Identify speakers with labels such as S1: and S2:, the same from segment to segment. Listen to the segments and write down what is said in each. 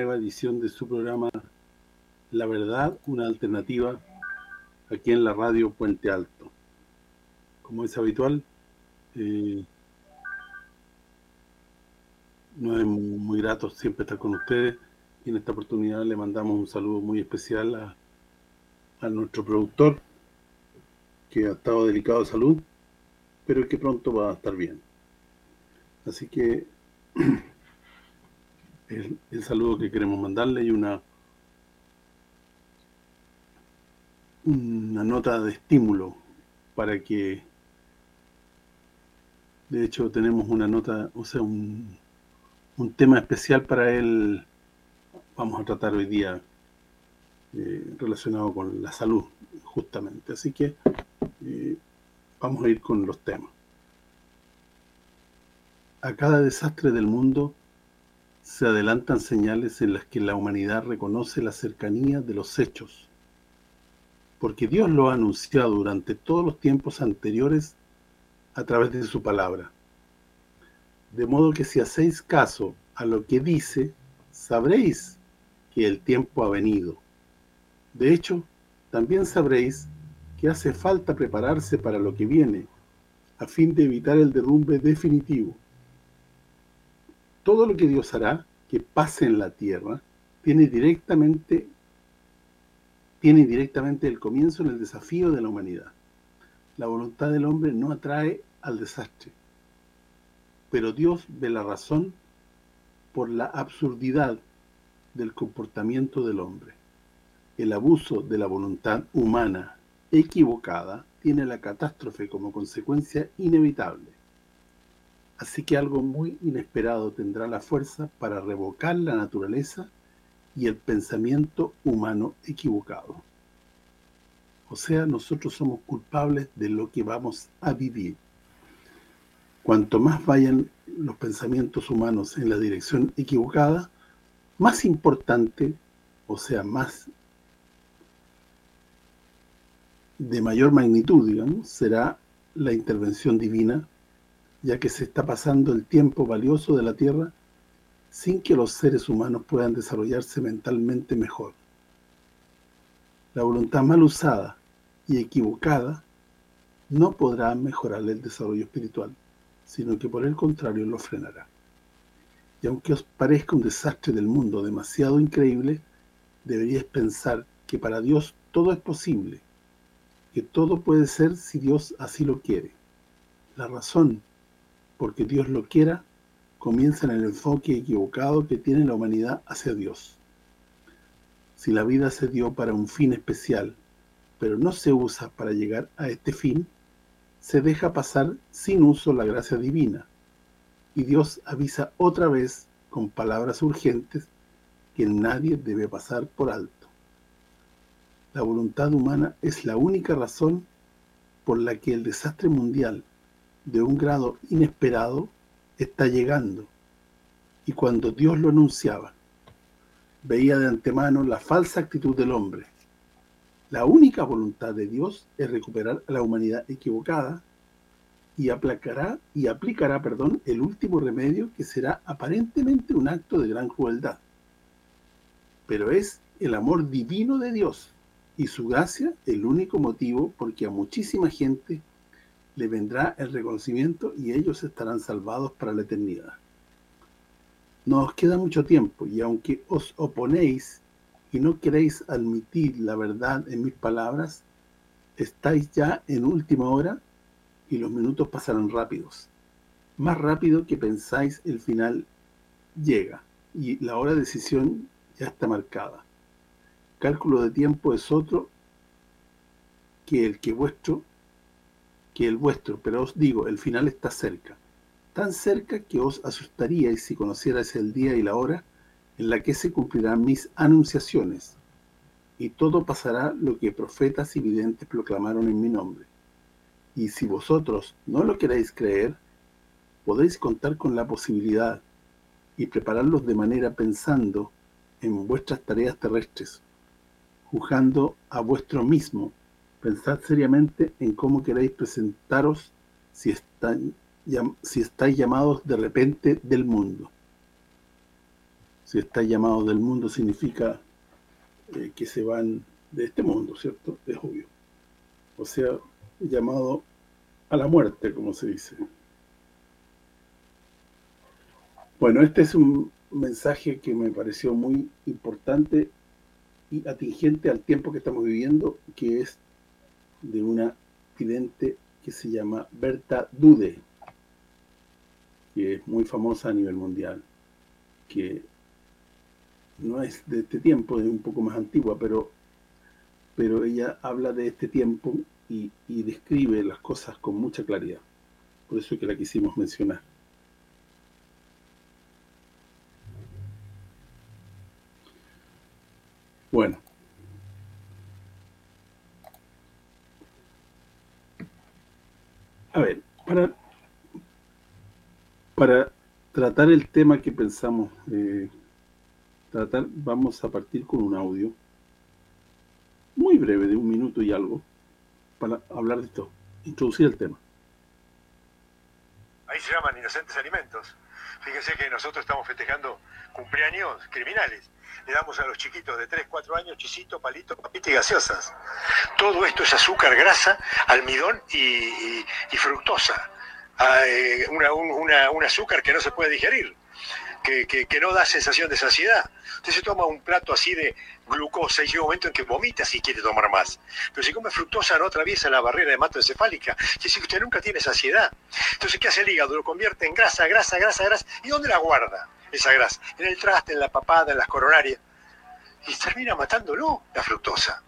S1: nueva edición de su programa La Verdad, una alternativa aquí en la radio Puente Alto. Como es habitual, eh, no es muy grato siempre estar con ustedes y en esta oportunidad le mandamos un saludo muy especial a, a nuestro productor que ha estado delicado de salud pero que pronto va a estar bien. Así que el, saludo que queremos mandarle y una una nota de estímulo para que de hecho tenemos una nota, o sea, un, un tema especial para él. Vamos a tratar hoy día eh, relacionado con la salud justamente, así que eh, vamos a ir con los temas. A cada desastre del mundo se adelantan señales en las que la humanidad reconoce la cercanía de los hechos porque Dios lo ha anunciado durante todos los tiempos anteriores a través de su palabra. De modo que si hacéis caso a lo que dice, sabréis que el tiempo ha venido. De hecho, también sabréis que hace falta prepararse para lo que viene, a fin de evitar el derrumbe definitivo. Todo lo que Dios hará que pase en la tierra tiene directamente tiene directamente el comienzo en el desafío de la humanidad. La voluntad del hombre no atrae al desastre, pero Dios ve la razón por la absurdidad del comportamiento del hombre. El abuso de la voluntad humana equivocada tiene la catástrofe como consecuencia inevitable. Así que algo muy inesperado tendrá la fuerza para revocar la naturaleza y el pensamiento humano equivocado. O sea, nosotros somos culpables de lo que vamos a vivir. Cuanto más vayan los pensamientos humanos en la dirección equivocada, más importante, o sea, más de mayor magnitud, digamos, será la intervención divina, ya que se está pasando el tiempo valioso de la Tierra sin que los seres humanos puedan desarrollarse mentalmente mejor. La voluntad mal usada y equivocada no podrá mejorar el desarrollo espiritual, sino que por el contrario lo frenará. Y aunque os parezca un desastre del mundo demasiado increíble, deberíais pensar que para Dios todo es posible, que todo puede ser si Dios así lo quiere. La razón, porque Dios lo quiera, comienza en el enfoque equivocado que tiene la humanidad hacia Dios. Si la vida se dio para un fin especial, pero no se usa para llegar a este fin, se deja pasar sin uso la gracia divina. Y Dios avisa otra vez con palabras urgentes que nadie debe pasar por alto. La voluntad humana es la única razón por la que el desastre mundial de un grado inesperado está llegando. Y cuando Dios lo anunciaba, veía de antemano la falsa actitud del hombre. La única voluntad de Dios es recuperar a la humanidad equivocada y aplacará y aplicará, perdón, el último remedio que será aparentemente un acto de gran crueldad. Pero es el amor divino de Dios y su gracia el único motivo porque a muchísima gente le vendrá el reconocimiento y ellos estarán salvados para la eternidad. No os queda mucho tiempo y aunque os oponéis y no queréis admitir la verdad en mis palabras, estáis ya en última hora y los minutos pasarán rápidos. Más rápido que pensáis el final llega y la hora de decisión ya está marcada. Cálculo de tiempo es otro que el que vuestro que el vuestro, pero os digo, el final está cerca, tan cerca que os asustaríais si conocierais el día y la hora en la que se cumplirán mis anunciaciones, y todo pasará lo que profetas y videntes proclamaron en mi nombre. Y si vosotros no lo queréis creer, podéis contar con la posibilidad y prepararlos de manera pensando en vuestras tareas terrestres, juzgando a vuestro mismo Pensad seriamente en cómo queréis presentaros si, están, si estáis llamados de repente del mundo. Si está llamado del mundo significa eh, que se van de este mundo, ¿cierto? Es obvio. O sea, llamado a la muerte, como se dice. Bueno, este es un mensaje que me pareció muy importante y atingente al tiempo que estamos viviendo, que es de una vidente que se llama Berta Dude, que es muy famosa a nivel mundial, que no es de este tiempo, es un poco más antigua, pero pero ella habla de este tiempo y, y describe las cosas con mucha claridad. Por eso es que la quisimos mencionar. Bueno. A ver, para para tratar el tema que pensamos eh, tratar, vamos a partir con un audio muy breve, de un minuto y algo, para hablar de esto, introducir el tema.
S2: Ahí se llaman inocentes alimentos. Fíjense que nosotros estamos festejando cumpleaños criminales. Le damos a los chiquitos de 3, 4 años chisito, palito, papita y gaseosas. Todo esto es azúcar, grasa, almidón y, fructosa. Ah, eh, un azúcar que no se puede digerir que, no da sensación de saciedad. Usted se toma un plato así de glucosa y llega un momento en que vomita si quiere tomar más. Pero si come fructosa no atraviesa la barrera hematoencefálica. Quiere decir que usted nunca tiene saciedad. Entonces, ¿qué hace el hígado? Lo convierte en grasa, grasa, grasa, grasa. ¿Y dónde la guarda esa grasa? En el traste, en la papada, en las coronarias. Y termina matándolo la fructosa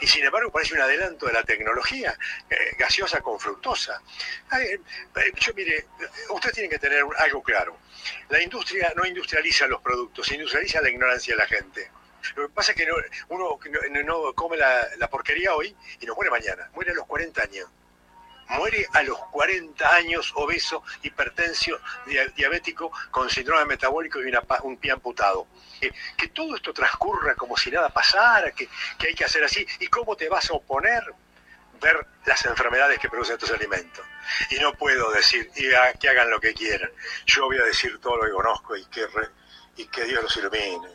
S2: y sin embargo parece un adelanto de la tecnología, eh, gaseosa con fructosa. Eh, yo mire, usted tiene que tener algo claro. La industria no industrializa los productos, industrializa la ignorancia de la gente. Lo que pasa es que uno no, come la, la, porquería hoy y no muere mañana, muere a los 40 años muere a los 40 años obeso, hipertensio, diabético, con síndrome metabólico y un pie amputado. Que, todo esto transcurra como si nada pasara, que, hay que hacer así. ¿Y cómo te vas a oponer? Ver las enfermedades que producen estos alimentos. Y no puedo decir, y que hagan lo que quieran. Yo voy a decir todo lo que conozco y que, y que Dios los ilumine.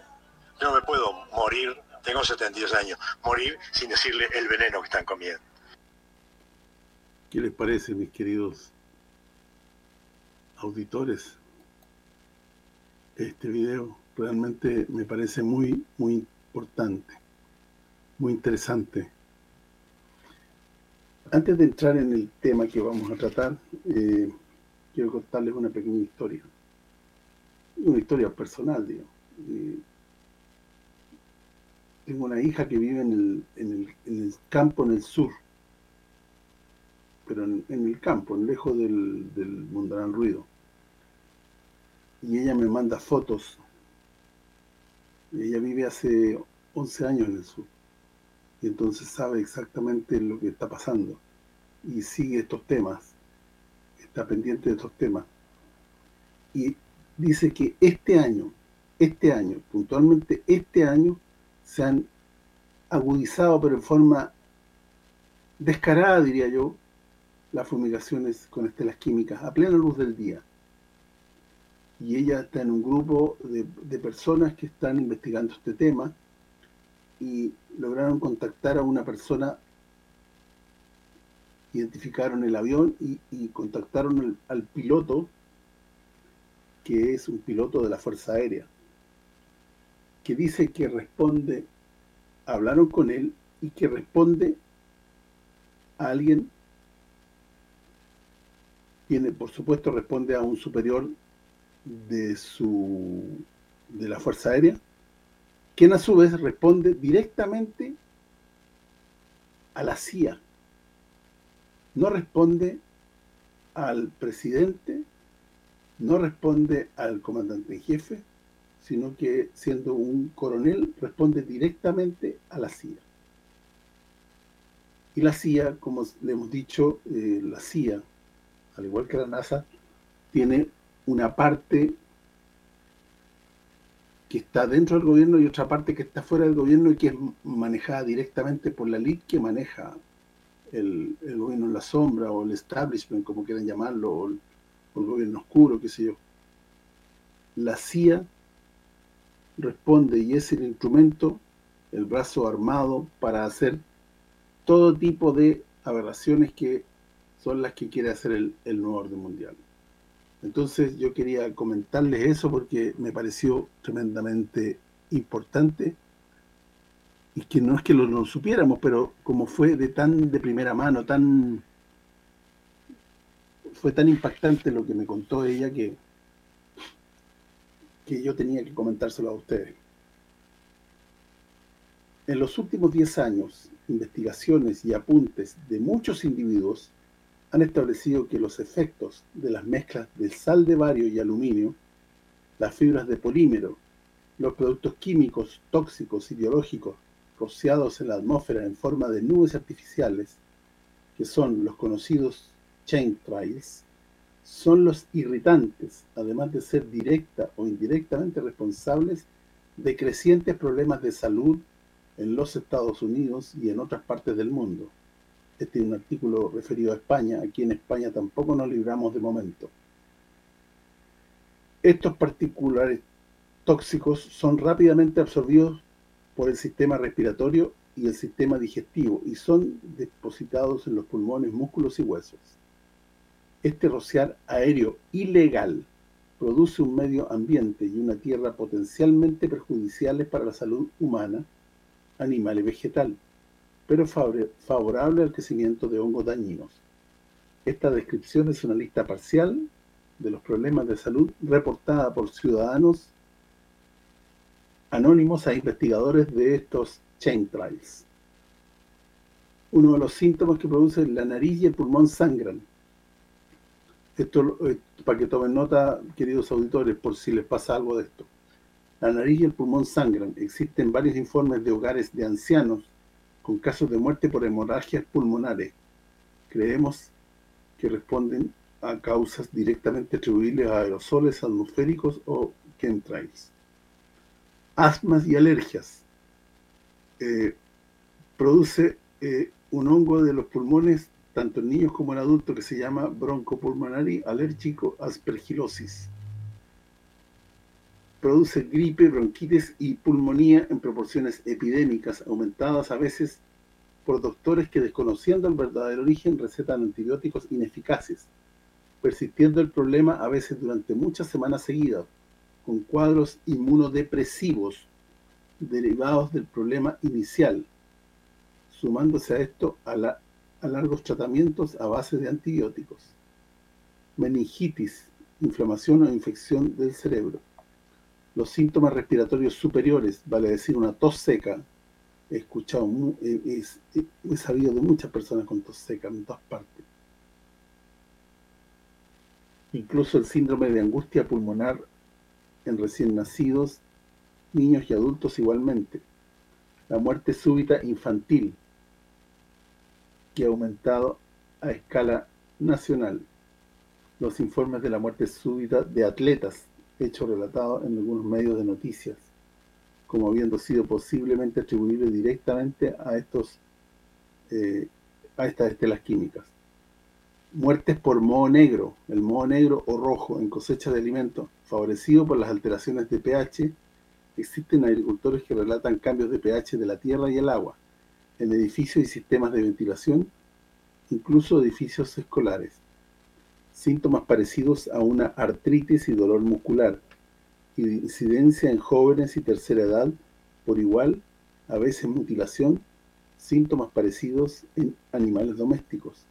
S2: No me puedo morir, tengo 72 años, morir sin decirle el veneno que están comiendo.
S1: ¿Qué les parece, mis queridos auditores? Este video realmente me parece muy, muy importante, muy interesante. Antes de entrar en el tema que vamos a tratar, eh, quiero contarles una pequeña historia. Una historia personal, digo. Eh, tengo una hija que vive en el, en el, en el campo en el sur pero en, el campo, lejos del, del mundanal ruido. Y ella me manda fotos. Ella vive hace 11 años en el sur. Y entonces sabe exactamente lo que está pasando. Y sigue estos temas. Está pendiente de estos temas. Y dice que este año, este año, puntualmente este año, se han agudizado, pero en forma descarada, diría yo, las fumigaciones con estelas químicas a plena luz del día. Y ella está en un grupo de, personas que están investigando este tema y lograron contactar a una persona, identificaron el avión y, contactaron al piloto, que es un piloto de la Fuerza Aérea, que dice que responde, hablaron con él y que responde a alguien por supuesto, responde a un superior de su de la Fuerza Aérea, quien a su vez responde directamente a la CIA. No responde al presidente, no responde al comandante en jefe, sino que siendo un coronel responde directamente a la CIA. Y la CIA, como le hemos dicho, eh, la CIA al igual que la NASA, tiene una parte que está dentro del gobierno y otra parte que está fuera del gobierno y que es manejada directamente por la elite que maneja el, gobierno en la sombra o el establishment, como quieran llamarlo, o el, gobierno oscuro, qué sé yo. La CIA responde y es el instrumento, el brazo armado para hacer todo tipo de aberraciones que son las que quiere hacer el, nuevo orden mundial. Entonces yo quería comentarles eso porque me pareció tremendamente importante y que no es que lo, lo supiéramos, pero como fue de tan de primera mano, tan fue tan impactante lo que me contó ella que que yo tenía que comentárselo a ustedes. En los últimos 10 años, investigaciones y apuntes de muchos individuos han establecido que los efectos de las mezclas de sal de bario y aluminio, las fibras de polímero, los productos químicos, tóxicos y biológicos rociados en la atmósfera en forma de nubes artificiales, que son los conocidos chemtrails, son los irritantes, además de ser directa o indirectamente responsables de crecientes problemas de salud en los Estados Unidos y en otras partes del mundo. Este es un artículo referido a España. Aquí en España tampoco nos libramos de momento. Estos particulares tóxicos son rápidamente absorbidos por el sistema respiratorio y el sistema digestivo y son depositados en los pulmones, músculos y huesos. Este rociar aéreo ilegal produce un medio ambiente y una tierra potencialmente perjudiciales para la salud humana, animal y vegetal pero favorable al crecimiento de hongos dañinos. Esta descripción es una lista parcial de los problemas de salud reportada por ciudadanos anónimos a investigadores de estos chain trials. Uno de los síntomas que produce la nariz y el pulmón sangran. Esto eh, para que tomen nota, queridos auditores, por si les pasa algo de esto. La nariz y el pulmón sangran. Existen varios informes de hogares de ancianos con casos de muerte por hemorragias pulmonares. Creemos que responden a causas directamente atribuibles a aerosoles atmosféricos o chemtrails. Asmas y alergias. Eh, produce eh, un hongo de los pulmones, tanto en niños como en adultos, que se llama broncopulmonary alérgico aspergilosis produce gripe, bronquitis y pulmonía en proporciones epidémicas, aumentadas a veces por doctores que desconociendo el verdadero origen recetan antibióticos ineficaces, persistiendo el problema a veces durante muchas semanas seguidas, con cuadros inmunodepresivos derivados del problema inicial, sumándose a esto a, la, a largos tratamientos a base de antibióticos. Meningitis, inflamación o infección del cerebro los síntomas respiratorios superiores, vale decir una tos seca, he escuchado, he, he, sabido de muchas personas con tos seca en todas partes. Incluso el síndrome de angustia pulmonar en recién nacidos, niños y adultos igualmente. La muerte súbita infantil, que ha aumentado a escala nacional. Los informes de la muerte súbita de atletas hecho relatado en algunos medios de noticias, como habiendo sido posiblemente atribuible directamente a estos eh, a estas estelas químicas. Muertes por moho negro, el moho negro o rojo en cosecha de alimentos, favorecido por las alteraciones de pH, existen agricultores que relatan cambios de pH de la tierra y el agua, en edificios y sistemas de ventilación, incluso edificios escolares síntomas parecidos a una artritis y dolor muscular, incidencia en jóvenes y tercera edad por igual, a veces mutilación, síntomas parecidos en animales domésticos.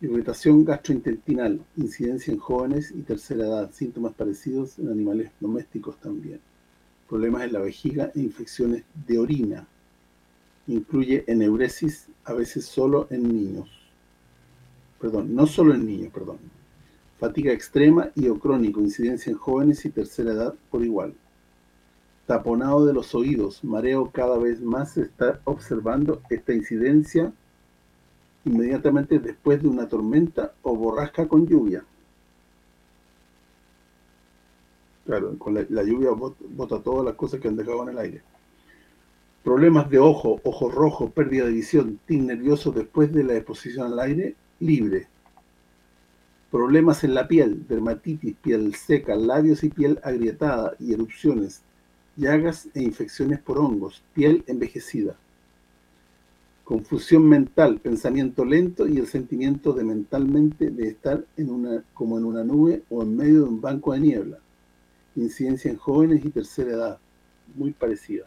S1: Irritación gastrointestinal, incidencia en jóvenes y tercera edad, síntomas parecidos en animales domésticos también. Problemas en la vejiga e infecciones de orina. Incluye eneuresis, a veces solo en niños perdón, no solo en niños, perdón. Fatiga extrema y o crónico, incidencia en jóvenes y tercera edad por igual. Taponado de los oídos, mareo cada vez más se está observando esta incidencia inmediatamente después de una tormenta o borrasca con lluvia. Claro, con la, lluvia bota todas las cosas que han dejado en el aire. Problemas de ojo, ojo rojo, pérdida de visión, tic nervioso después de la exposición al aire libre. Problemas en la piel, dermatitis, piel seca, labios y piel agrietada y erupciones, llagas e infecciones por hongos, piel envejecida, confusión mental, pensamiento lento y el sentimiento de mentalmente de estar en una como en una nube o en medio de un banco de niebla, incidencia en jóvenes y tercera edad, muy parecida.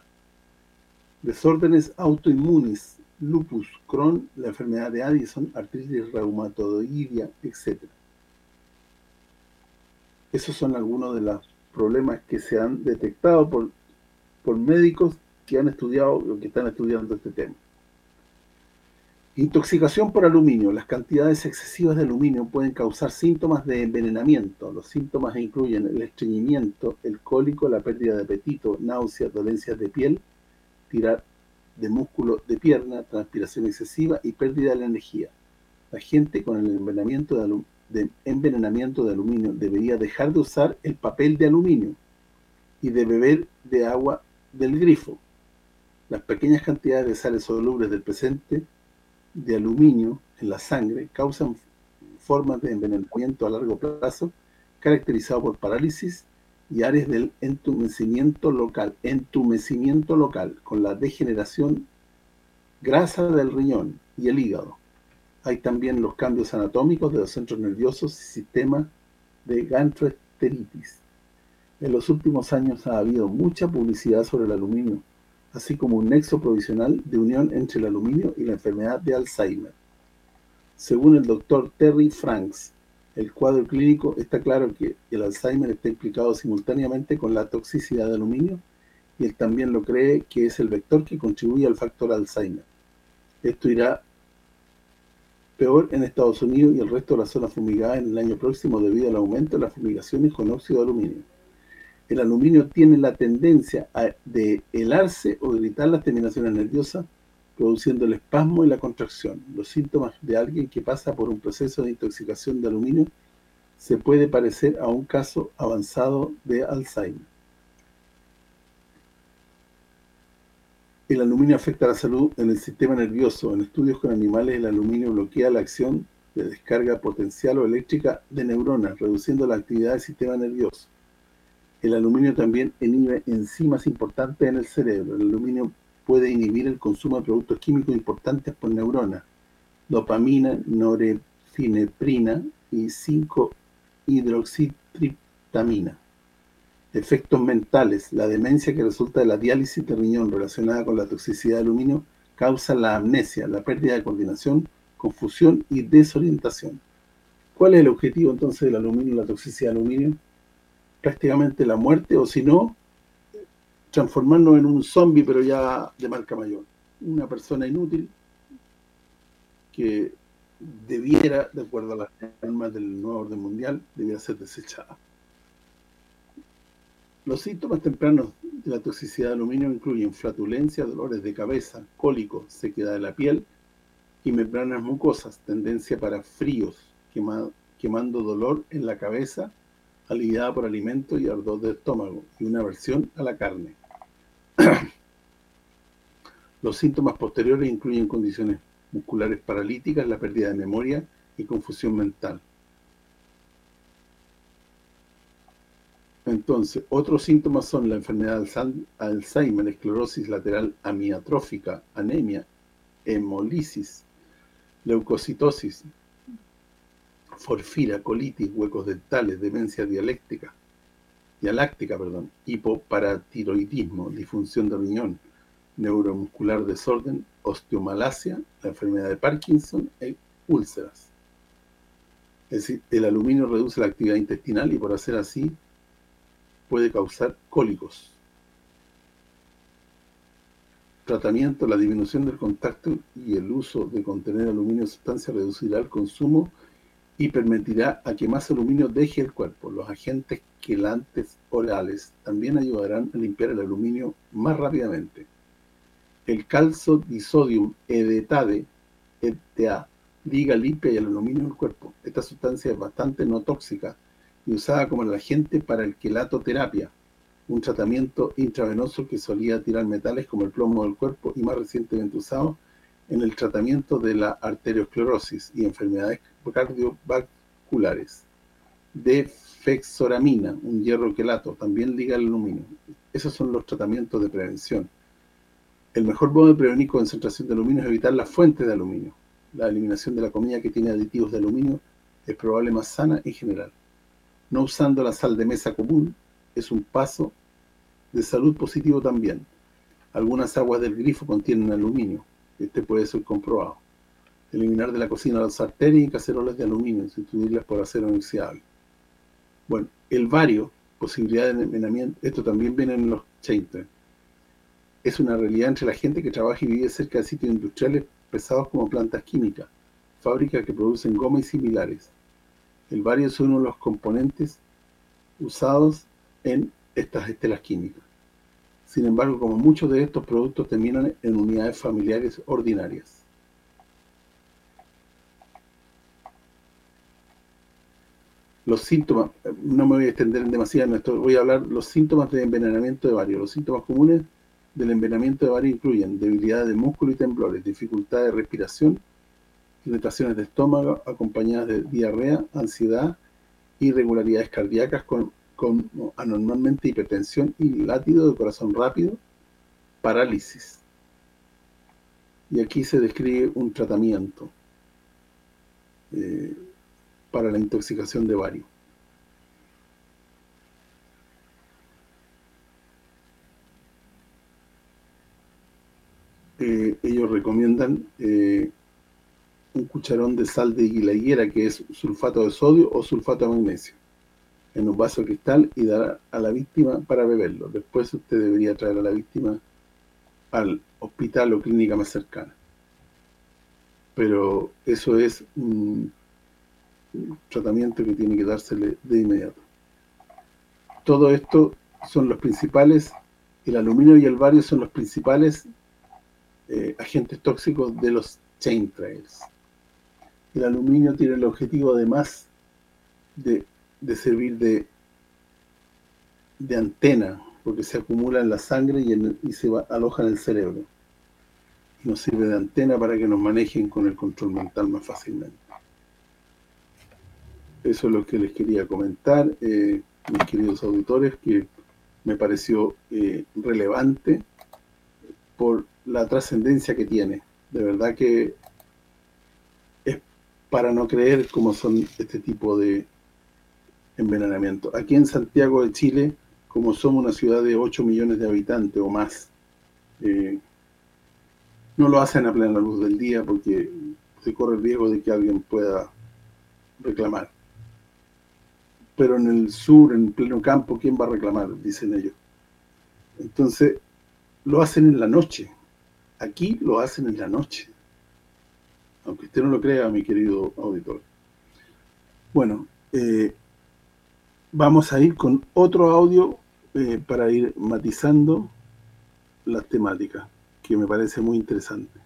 S1: Desórdenes autoinmunes, lupus, Crohn, la enfermedad de Addison, artritis reumatoidea, etc. Esos son algunos de los problemas que se han detectado por, por médicos que han estudiado o que están estudiando este tema. Intoxicación por aluminio. Las cantidades excesivas de aluminio pueden causar síntomas de envenenamiento. Los síntomas incluyen el estreñimiento, el cólico, la pérdida de apetito, náuseas, dolencias de piel, tirar de músculo de pierna, transpiración excesiva y pérdida de la energía. La gente con el envenenamiento de, de envenenamiento de aluminio debería dejar de usar el papel de aluminio y de beber de agua del grifo. Las pequeñas cantidades de sales solubles del presente de aluminio en la sangre causan formas de envenenamiento a largo plazo caracterizado por parálisis y áreas del entumecimiento local, entumecimiento local, con la degeneración grasa del riñón y el hígado, hay también los cambios anatómicos de los centros nerviosos y sistema de gastroenteritis. En los últimos años ha habido mucha publicidad sobre el aluminio, así como un nexo provisional de unión entre el aluminio y la enfermedad de Alzheimer. Según el doctor Terry Franks, el cuadro clínico está claro que el Alzheimer está implicado simultáneamente con la toxicidad de aluminio y él también lo cree que es el vector que contribuye al factor Alzheimer. Esto irá peor en Estados Unidos y el resto de la zona fumigada en el año próximo debido al aumento de las fumigaciones con óxido de aluminio. El aluminio tiene la tendencia de helarse o gritar las terminaciones nerviosas, produciendo el espasmo y la contracción. Los síntomas de alguien que pasa por un proceso de intoxicación de aluminio se puede parecer a un caso avanzado de Alzheimer. El aluminio afecta la salud en el sistema nervioso. En estudios con animales, el aluminio bloquea la acción de descarga potencial o eléctrica de neuronas, reduciendo la actividad del sistema nervioso. El aluminio también inhibe enzimas importantes en el cerebro. El aluminio puede inhibir el consumo de productos químicos importantes por neuronas, dopamina, norefineprina y 5-hidroxitriptamina efectos mentales. La demencia que resulta de la diálisis de riñón relacionada con la toxicidad de aluminio causa la amnesia, la pérdida de coordinación, confusión y desorientación. ¿Cuál es el objetivo entonces del aluminio y la toxicidad de aluminio? Prácticamente la muerte o si no, transformarnos en un zombie pero ya de marca mayor. Una persona inútil que debiera, de acuerdo a las normas del nuevo orden mundial, debiera ser desechada. Los síntomas tempranos de la toxicidad de aluminio incluyen flatulencia, dolores de cabeza, cólico, sequedad de la piel y membranas mucosas, tendencia para fríos, quemando dolor en la cabeza, aliviada por alimento y ardor de estómago, y una aversión a la carne. Los síntomas posteriores incluyen condiciones musculares paralíticas, la pérdida de memoria y confusión mental. Entonces, otros síntomas son la enfermedad de Alzheimer, esclerosis lateral amiatrófica, anemia, hemolisis, leucocitosis, forfira, colitis, huecos dentales, demencia dialéctica, dialáctica, perdón, hipoparatiroidismo, disfunción de riñón, neuromuscular desorden, osteomalacia, la enfermedad de Parkinson e úlceras. Es decir, el aluminio reduce la actividad intestinal y por hacer así puede causar cólicos. Tratamiento, la disminución del contacto y el uso de contener aluminio en sustancia reducirá el consumo y permitirá a que más aluminio deje el cuerpo. Los agentes quelantes orales también ayudarán a limpiar el aluminio más rápidamente. El calcio disodium edetade, ETA, liga limpia el aluminio en el cuerpo. Esta sustancia es bastante no tóxica y usada como el agente para el quelatoterapia, un tratamiento intravenoso que solía tirar metales como el plomo del cuerpo y más recientemente usado en el tratamiento de la arteriosclerosis y enfermedades cardiovasculares. fexoramina, un hierro quelato, también liga al aluminio. Esos son los tratamientos de prevención. El mejor modo de prevenir concentración de aluminio es evitar las fuentes de aluminio. La eliminación de la comida que tiene aditivos de aluminio es probable más sana en general. No usando la sal de mesa común es un paso de salud positivo también. Algunas aguas del grifo contienen aluminio. Este puede ser comprobado. Eliminar de la cocina las sartenes y cacerolas de aluminio, sustituirlas por acero inoxidable. Bueno, el vario, posibilidad de envenenamiento, esto también viene en los chain es una realidad entre la gente que trabaja y vive cerca de sitios industriales pesados como plantas químicas, fábricas que producen goma y similares. El bario es uno de los componentes usados en estas estelas químicas. Sin embargo, como muchos de estos productos terminan en unidades familiares ordinarias. Los síntomas, no me voy a extender en demasiado en esto, voy a hablar los síntomas de envenenamiento de bario. Los síntomas comunes del envenenamiento de bario incluyen debilidad de músculo y temblores, dificultad de respiración, irritaciones de estómago acompañadas de diarrea, ansiedad, irregularidades cardíacas con, con anormalmente hipertensión y latido de corazón rápido, parálisis. Y aquí se describe un tratamiento eh, para la intoxicación de bario. Eh, ellos recomiendan eh, un cucharón de sal de higuera, que es sulfato de sodio o sulfato de magnesio, en un vaso de cristal y dar a la víctima para beberlo. Después usted debería traer a la víctima al hospital o clínica más cercana. Pero eso es un tratamiento que tiene que dársele de inmediato. Todo esto son los principales, el aluminio y el bario son los principales eh, agentes tóxicos de los chain trails. El aluminio tiene el objetivo además de, servir de, de antena, porque se acumula en la sangre y, se aloja en el cerebro. Nos sirve de antena para que nos manejen con el control mental más fácilmente. Eso es lo que les quería comentar, eh, mis queridos auditores, que me pareció eh, relevante por la trascendencia que tiene. De verdad que es para no creer cómo son este tipo de envenenamiento. Aquí en Santiago de Chile, como somos una ciudad de 8 millones de habitantes o más, eh, no lo hacen a plena luz del día porque se corre el riesgo de que alguien pueda reclamar. Pero en el sur, en pleno campo, ¿quién va a reclamar? Dicen ellos. Entonces, lo hacen en la noche. Aquí lo hacen en la noche. Aunque usted no lo crea, mi querido auditor. Bueno, eh, vamos a ir con otro audio eh, para ir matizando las temáticas, que me parece muy interesante.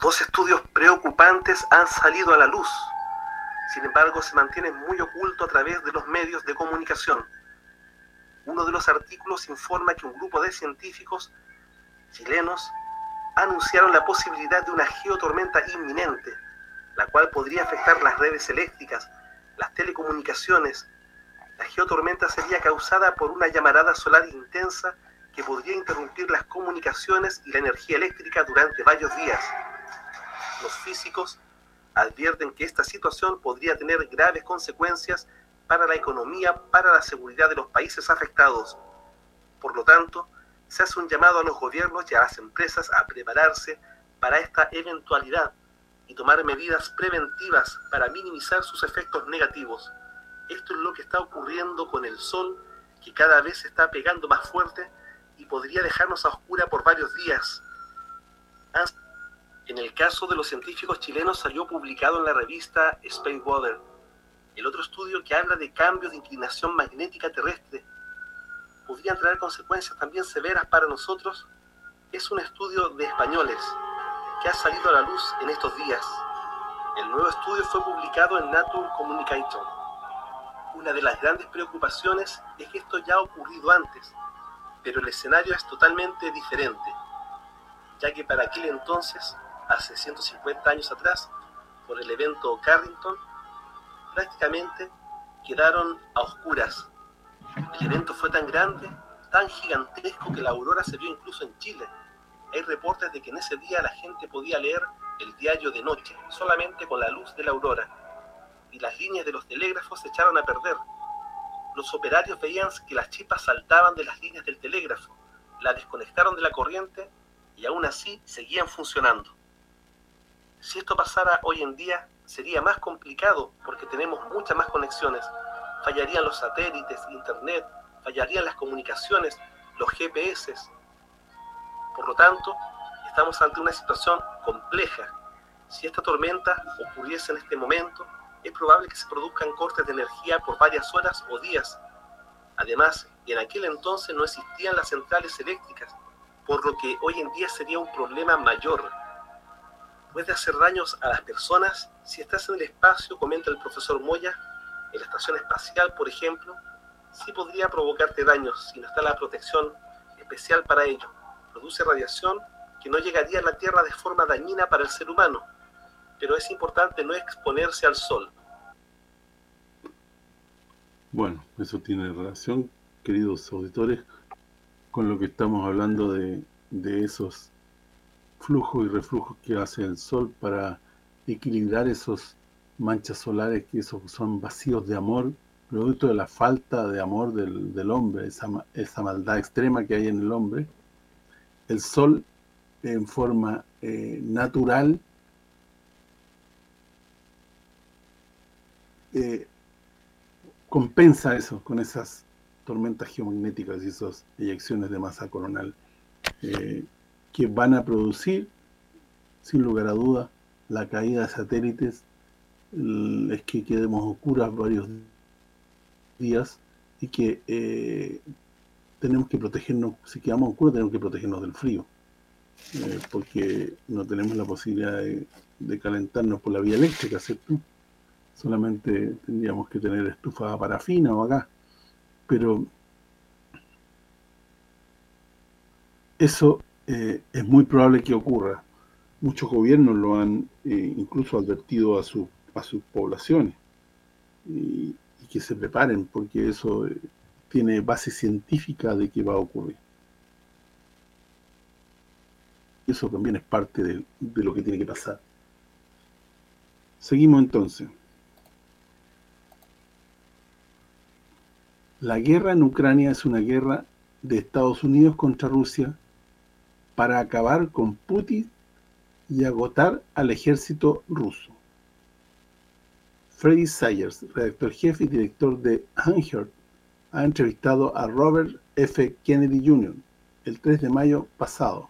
S3: Dos estudios preocupantes han salido a la luz sin embargo se mantiene muy oculto a través de los medios de comunicación. Uno de los artículos informa que un grupo de científicos chilenos anunciaron la posibilidad de una geotormenta inminente, la cual podría afectar las redes eléctricas, las telecomunicaciones. La geotormenta sería causada por una llamarada solar intensa que podría interrumpir las comunicaciones y la energía eléctrica durante varios días. Los físicos advierten que esta situación podría tener graves consecuencias para la economía, para la seguridad de los países afectados. Por lo tanto, se hace un llamado a los gobiernos y a las empresas a prepararse para esta eventualidad y tomar medidas preventivas para minimizar sus efectos negativos. Esto es lo que está ocurriendo con el sol, que cada vez se está pegando más fuerte y podría dejarnos a oscura por varios días. En el caso de los científicos chilenos salió publicado en la revista Space Weather. El otro estudio que habla de cambios de inclinación magnética terrestre podrían traer consecuencias también severas para nosotros es un estudio de españoles que ha salido a la luz en estos días. El nuevo estudio fue publicado en Nature Communication. Una de las grandes preocupaciones es que esto ya ha ocurrido antes, pero el escenario es totalmente diferente, ya que para aquel entonces hace 150 años atrás, por el evento Carrington prácticamente quedaron a oscuras. El evento fue tan grande, tan gigantesco que la aurora se vio incluso en Chile. Hay reportes de que en ese día la gente podía leer el diario de noche, solamente con la luz de la aurora, y las líneas de los telégrafos se echaron a perder. Los operarios veían que las chispas saltaban de las líneas del telégrafo, la desconectaron de la corriente y aún así seguían funcionando. Si esto pasara hoy en día, sería más complicado porque tenemos muchas más conexiones. Fallarían los satélites, internet, fallarían las comunicaciones, los GPS. Por lo tanto, estamos ante una situación compleja. Si esta tormenta ocurriese en este momento, es probable que se produzcan cortes de energía por varias horas o días. Además, en aquel entonces no existían las centrales eléctricas, por lo que hoy en día sería un problema mayor. Puede hacer daños a las personas si estás en el espacio, comenta el profesor Moya, en la estación espacial, por ejemplo, sí podría provocarte daños si no está la protección especial para ello. Produce radiación que no llegaría a la Tierra de forma dañina para el ser humano, pero es importante no exponerse al sol.
S1: Bueno, eso tiene relación, queridos auditores, con lo que estamos hablando de, de esos flujos y reflujos que hace el sol para equilibrar esos manchas solares que esos son vacíos de amor, producto de la falta de amor del, del hombre, esa, esa maldad extrema que hay en el hombre, el sol en forma eh, natural eh, compensa eso con esas tormentas geomagnéticas y esas eyecciones de masa coronal eh, que van a producir, sin lugar a duda, la caída de satélites, es que quedemos oscuras varios días y que tenemos que protegernos, si quedamos oscuros tenemos que protegernos del frío, eh, porque no tenemos la posibilidad de, calentarnos por la vía eléctrica, ¿cierto? Solamente tendríamos que tener estufa parafina o acá, pero eso eh, es muy probable que ocurra. Muchos gobiernos lo han eh, incluso advertido a, su, a sus poblaciones y, y, que se preparen porque eso tiene base científica de que va a ocurrir. Eso también es parte de, lo que tiene que pasar. Seguimos entonces. La guerra en Ucrania es una guerra de Estados Unidos contra Rusia para acabar con Putin y agotar al ejército ruso. Freddy Sayers, redactor jefe y director de Unheard, ha entrevistado a Robert F. Kennedy Jr. el 3 de mayo pasado,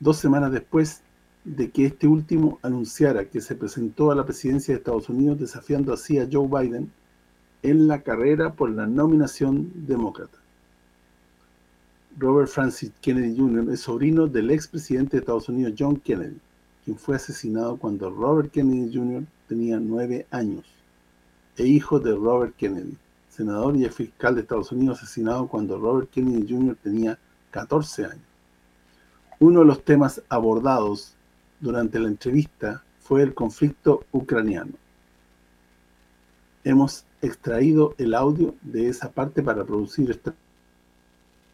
S1: dos semanas después de que este último anunciara que se presentó a la presidencia de Estados Unidos desafiando así a Joe Biden en la carrera por la nominación demócrata. Robert Francis Kennedy Jr. es sobrino del expresidente de Estados Unidos John Kennedy, quien fue asesinado cuando Robert Kennedy Jr. tenía nueve años, e hijo de Robert Kennedy, senador y fiscal de Estados Unidos asesinado cuando Robert Kennedy Jr. tenía 14 años. Uno de los temas abordados durante la entrevista fue el conflicto ucraniano. Hemos extraído el audio de esa parte para producir este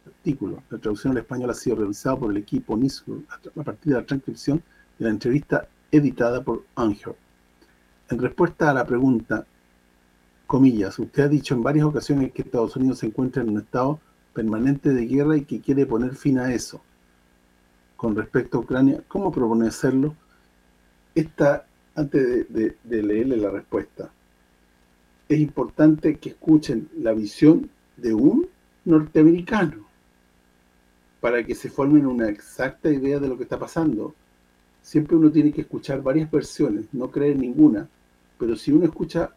S1: artículo. La traducción al español ha sido realizada por el equipo NISCO a partir de la transcripción de la entrevista editada por Angel. En respuesta a la pregunta, comillas, usted ha dicho en varias ocasiones que Estados Unidos se encuentra en un estado permanente de guerra y que quiere poner fin a eso. Con respecto a Ucrania, ¿cómo propone hacerlo? Esta, antes de, de, de leerle la respuesta, es importante que escuchen la visión de un norteamericano para que se formen una exacta idea de lo que está pasando. Siempre uno tiene que escuchar varias versiones, no creer ninguna, pero si uno escucha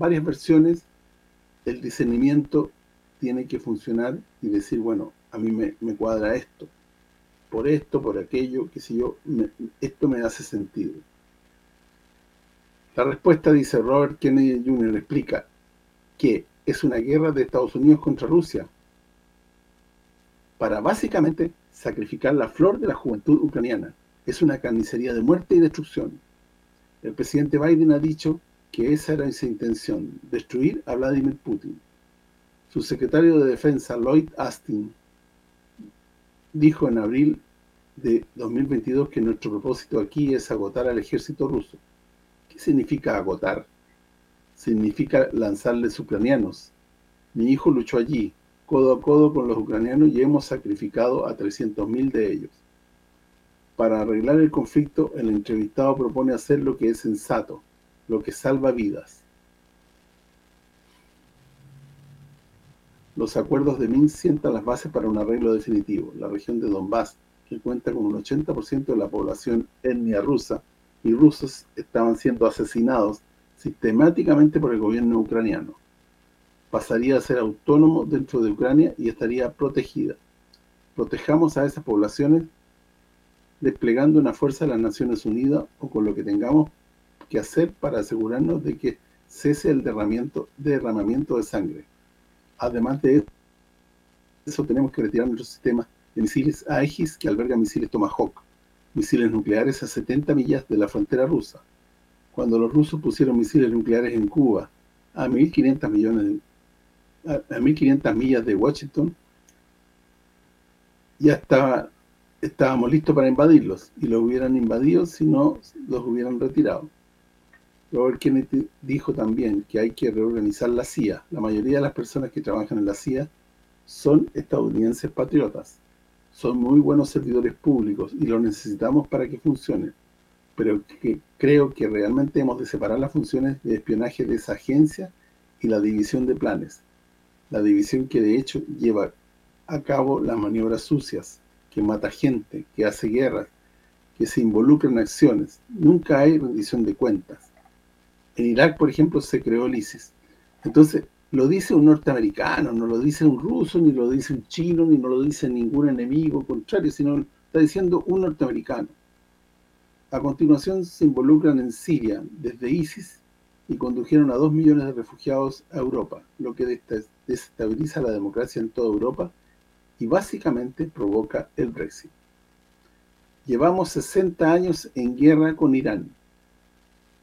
S1: varias versiones, el discernimiento tiene que funcionar y decir, bueno, a mí me, me cuadra esto, por esto, por aquello, que si yo, me, esto me hace sentido. La respuesta, dice Robert Kennedy Jr., explica que es una guerra de Estados Unidos contra Rusia para básicamente sacrificar la flor de la juventud ucraniana. Es una carnicería de muerte y destrucción. El presidente Biden ha dicho que esa era esa intención, destruir a Vladimir Putin. Su secretario de Defensa, Lloyd Austin, dijo en abril de 2022 que nuestro propósito aquí es agotar al ejército ruso. ¿Qué significa agotar? Significa lanzarles ucranianos. Mi hijo luchó allí, codo a codo con los ucranianos y hemos sacrificado a 300.000 de ellos. Para arreglar el conflicto, el entrevistado propone hacer lo que es sensato, lo que salva vidas. Los acuerdos de Minsk sientan las bases para un arreglo definitivo. La región de Donbass, que cuenta con un 80% de la población etnia rusa y rusos, estaban siendo asesinados sistemáticamente por el gobierno ucraniano. Pasaría a ser autónomo dentro de Ucrania y estaría protegida. Protejamos a esas poblaciones desplegando una fuerza de las Naciones Unidas o con lo que tengamos que hacer para asegurarnos de que cese el derramamiento, derramamiento de sangre. Además de eso, tenemos que retirar nuestro sistema de misiles Aegis que alberga misiles Tomahawk, misiles nucleares a 70 millas de la frontera rusa. Cuando los rusos pusieron misiles nucleares en Cuba a 1.500 millones a, a 1.500 millas de Washington, ya estaba estábamos listos para invadirlos y los hubieran invadido si no los hubieran retirado. Robert Kennedy dijo también que hay que reorganizar la CIA. La mayoría de las personas que trabajan en la CIA son estadounidenses patriotas. Son muy buenos servidores públicos y los necesitamos para que funcione. Pero creo que realmente hemos de separar las funciones de espionaje de esa agencia y la división de planes. La división que de hecho lleva a cabo las maniobras sucias, que mata gente, que hace guerras, que se involucra en acciones. Nunca hay rendición de cuentas. En Irak, por ejemplo, se creó el ISIS. Entonces, lo dice un norteamericano, no lo dice un ruso, ni lo dice un chino, ni no lo dice ningún enemigo contrario, sino está diciendo un norteamericano. A continuación se involucran en Siria desde ISIS y condujeron a dos millones de refugiados a Europa, lo que desestabiliza la democracia en toda Europa y básicamente provoca el Brexit. Llevamos 60 años en guerra con Irán.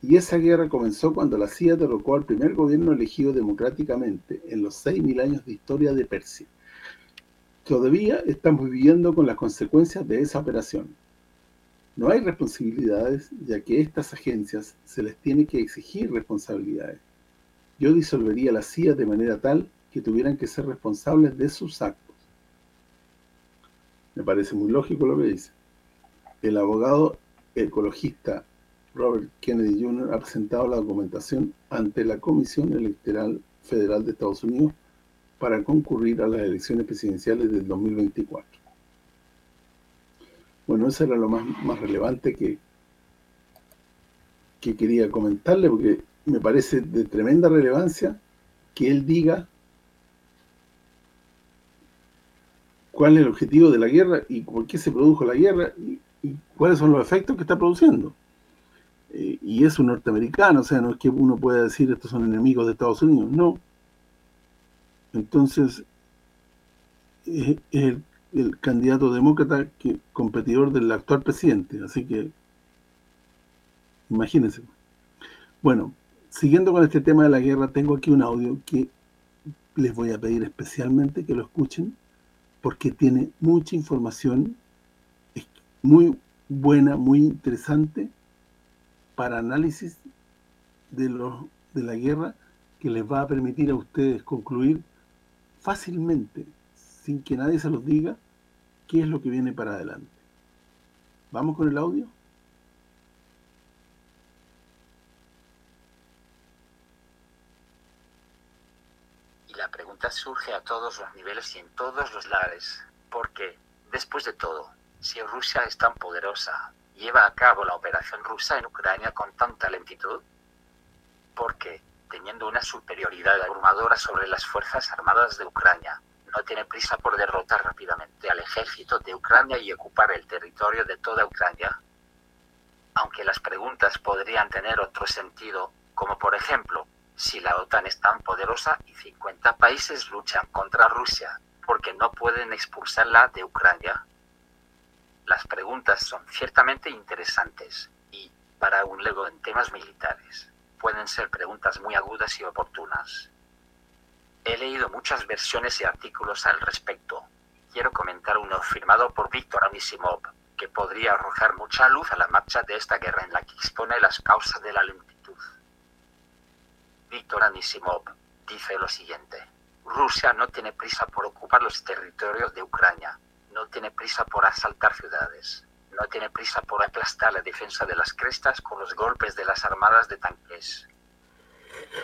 S1: Y esa guerra comenzó cuando la CIA derrocó al primer gobierno elegido democráticamente en los 6.000 años de historia de Persia. Todavía estamos viviendo con las consecuencias de esa operación. No hay responsabilidades, ya que estas agencias se les tiene que exigir responsabilidades. Yo disolvería la CIA de manera tal que tuvieran que ser responsables de sus actos. Me parece muy lógico lo que dice. El abogado ecologista Robert Kennedy Jr. ha presentado la documentación ante la Comisión Electoral Federal de Estados Unidos para concurrir a las elecciones presidenciales del 2024. Bueno, eso era lo más, más relevante que, que quería comentarle, porque me parece de tremenda relevancia que él diga cuál es el objetivo de la guerra y por qué se produjo la guerra y, cuáles son los efectos que está produciendo. Eh, y es un norteamericano, o sea, no es que uno pueda decir estos son enemigos de Estados Unidos, no. Entonces, es, el, candidato demócrata que competidor del actual presidente, así que imagínense. Bueno, siguiendo con este tema de la guerra, tengo aquí un audio que les voy a pedir especialmente que lo escuchen porque tiene mucha información, muy buena, muy interesante para análisis de, la guerra que les va a permitir a ustedes concluir fácilmente, sin que nadie se los diga, qué es lo que viene para adelante. ¿Vamos con el audio?
S4: surge a todos los niveles y en todos los lares, porque, después de todo, si Rusia es tan poderosa, lleva a cabo la operación rusa en Ucrania con tanta lentitud, porque, teniendo una superioridad abrumadora sobre las Fuerzas Armadas de Ucrania, no tiene prisa por derrotar rápidamente al ejército de Ucrania y ocupar el territorio de toda Ucrania? Aunque las preguntas podrían tener otro sentido, como por ejemplo, si la OTAN es tan poderosa y 50 países luchan contra Rusia porque no pueden expulsarla de Ucrania? Las preguntas son ciertamente interesantes y, para un lego en temas militares. Pueden ser preguntas muy agudas y oportunas. He leído muchas versiones y artículos al respecto. Quiero comentar uno firmado por Víctor Anisimov, que podría arrojar mucha luz a la marcha de esta guerra en la que expone las causas de la lentitud. Víctor Anisimov dice lo siguiente. Rusia no tiene prisa por ocupar los territorios de Ucrania, no tiene prisa por asaltar ciudades, no tiene prisa por aplastar la defensa de las crestas con los golpes de las armadas de tanques.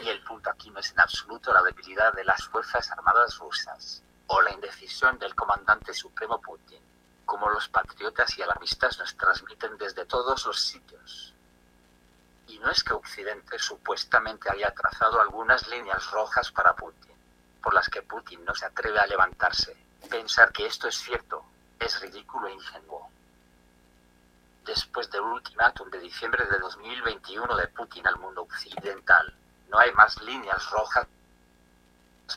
S4: Y el punto aquí no es en absoluto la debilidad de las Fuerzas Armadas rusas, o la indecisión del comandante supremo Putin, como los patriotas y alarmistas nos transmiten desde todos los sitios. Y no es que Occidente supuestamente haya trazado algunas líneas rojas para Putin, por las que Putin no se atreve a levantarse. Pensar que esto es cierto es ridículo e ingenuo. Después del ultimátum de diciembre de 2021 de Putin al mundo occidental, no hay más líneas rojas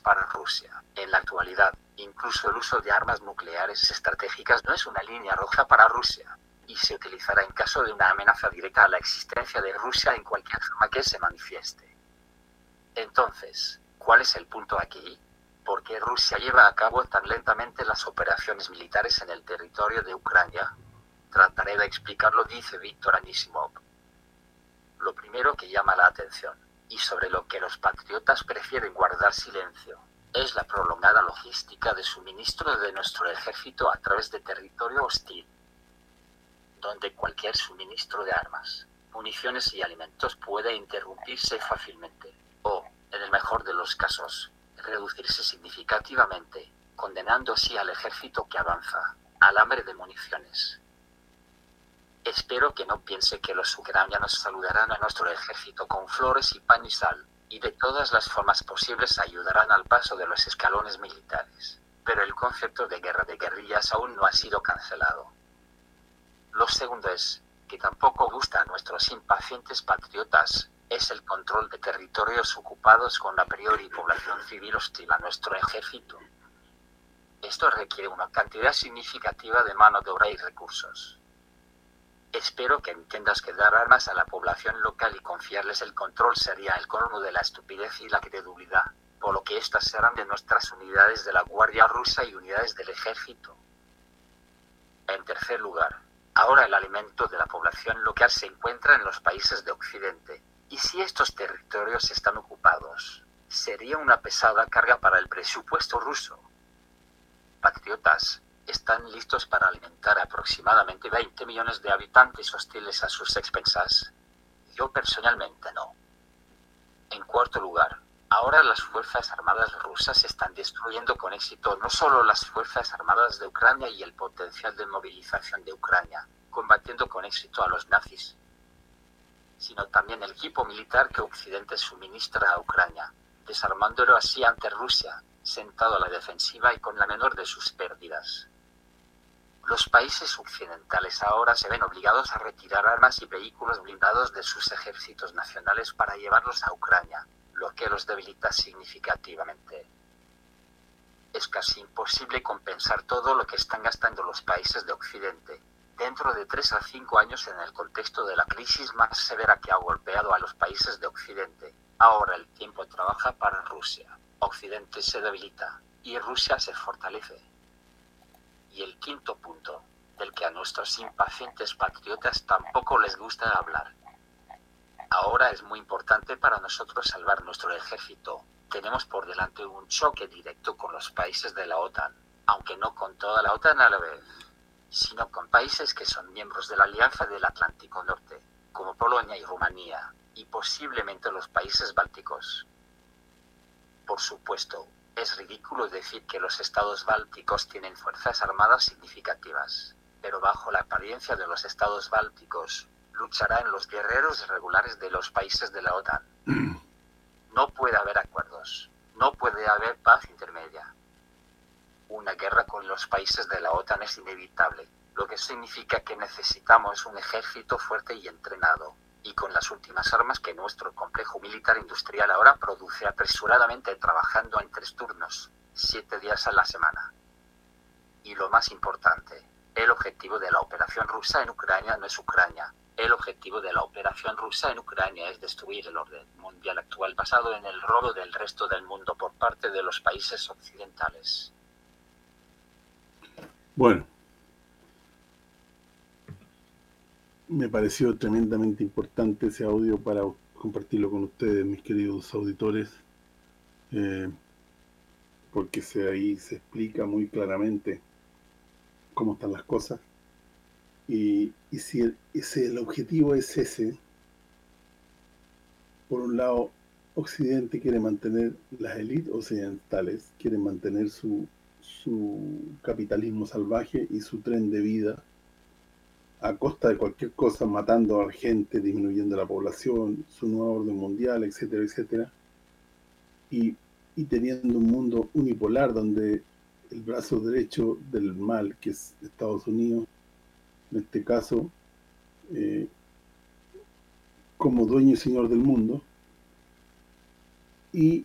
S4: para Rusia. En la actualidad, incluso el uso de armas nucleares estratégicas no es una línea roja para Rusia, y se utilizará en caso de una amenaza directa a la existencia de Rusia en cualquier forma que se manifieste. Entonces, ¿cuál es el punto aquí? ¿Por qué Rusia lleva a cabo tan lentamente las operaciones militares en el territorio de Ucrania? Trataré de explicarlo, dice Víctor Anisimov. Lo primero que llama la atención, y sobre lo que los patriotas prefieren guardar silencio, es la prolongada logística de suministro de nuestro ejército a través de territorio hostil, donde cualquier suministro de armas, municiones y alimentos puede interrumpirse fácilmente, o, en el mejor de los casos, reducirse significativamente, condenando así al ejército que avanza, al hambre de municiones. Espero que no piense que los ucranianos saludarán a nuestro ejército con flores y pan y sal, y de todas las formas posibles ayudarán al paso de los escalones militares. Pero el concepto de guerra de guerrillas aún no ha sido cancelado. Lo segundo es, que tampoco gusta a nuestros impacientes patriotas, es el control de territorios ocupados con la priori población civil hostil a nuestro ejército. Esto requiere una cantidad significativa de mano de obra y recursos. Espero que entiendas que dar armas a la población local y confiarles el control sería el colmo de la estupidez y la credulidad, por lo que éstas serán de nuestras unidades de la Guardia Rusa y unidades del ejército. En tercer lugar, ahora el alimento de la población local se encuentra en los países de Occidente, y si estos territorios están ocupados, sería una pesada carga para el presupuesto ruso. Patriotas, están listos para alimentar aproximadamente 20 millones de habitantes hostiles a sus expensas? Yo personalmente no. En cuarto lugar, ahora las Fuerzas Armadas rusas están destruyendo con éxito no solo las Fuerzas Armadas de Ucrania y el potencial de movilización de Ucrania, combatiendo con éxito a los nazis, sino también el equipo militar que Occidente suministra a Ucrania, desarmándolo así ante Rusia, sentado a la defensiva y con la menor de sus pérdidas. Los países occidentales ahora se ven obligados a retirar armas y vehículos blindados de sus ejércitos nacionales para llevarlos a Ucrania, lo que los debilita significativamente. Es casi imposible compensar todo lo que están gastando los países de Occidente, dentro de tres a cinco años en el contexto de la crisis más severa que ha golpeado a los países de Occidente. Ahora el tiempo trabaja para Rusia. Occidente se debilita y Rusia se fortalece. Y el quinto punto, del que a nuestros impacientes patriotas tampoco les gusta hablar. Ahora es muy importante para nosotros salvar nuestro ejército. Tenemos por delante un choque directo con los países de la OTAN, aunque no con toda la OTAN a la vez, sino con países que son miembros de la Alianza del Atlántico Norte, como Polonia y Rumanía, y posiblemente los países bálticos. Por supuesto, es ridículo decir que los estados bálticos tienen fuerzas armadas significativas, pero bajo la apariencia de los estados bálticos, lucharán los guerreros regulares de los países de la OTAN. No puede haber acuerdos, no puede haber paz intermedia. Una guerra con los países de la OTAN es inevitable, lo que significa que necesitamos un ejército fuerte y entrenado, y con las últimas armas que nuestro complejo militar industrial ahora produce apresuradamente trabajando en tres turnos, siete días a la semana. Y lo más importante, el objetivo de la operación rusa en Ucrania no es Ucrania, El objetivo de la operación rusa en Ucrania es destruir el orden mundial actual basado en el robo del resto del mundo por parte de los países occidentales.
S1: Bueno, me pareció tremendamente importante ese audio para compartirlo con ustedes, mis queridos auditores, eh, porque se, ahí se explica muy claramente cómo están las cosas. Y, si el, ese, el objetivo es ese, por un lado, Occidente quiere mantener, las élites occidentales quieren mantener su, su capitalismo salvaje y su tren de vida a costa de cualquier cosa, matando a gente, disminuyendo la población, su nuevo orden mundial, etcétera, etcétera. Y, y teniendo un mundo unipolar donde el brazo derecho del mal, que es Estados Unidos, en este caso, eh, como dueño y señor del mundo, y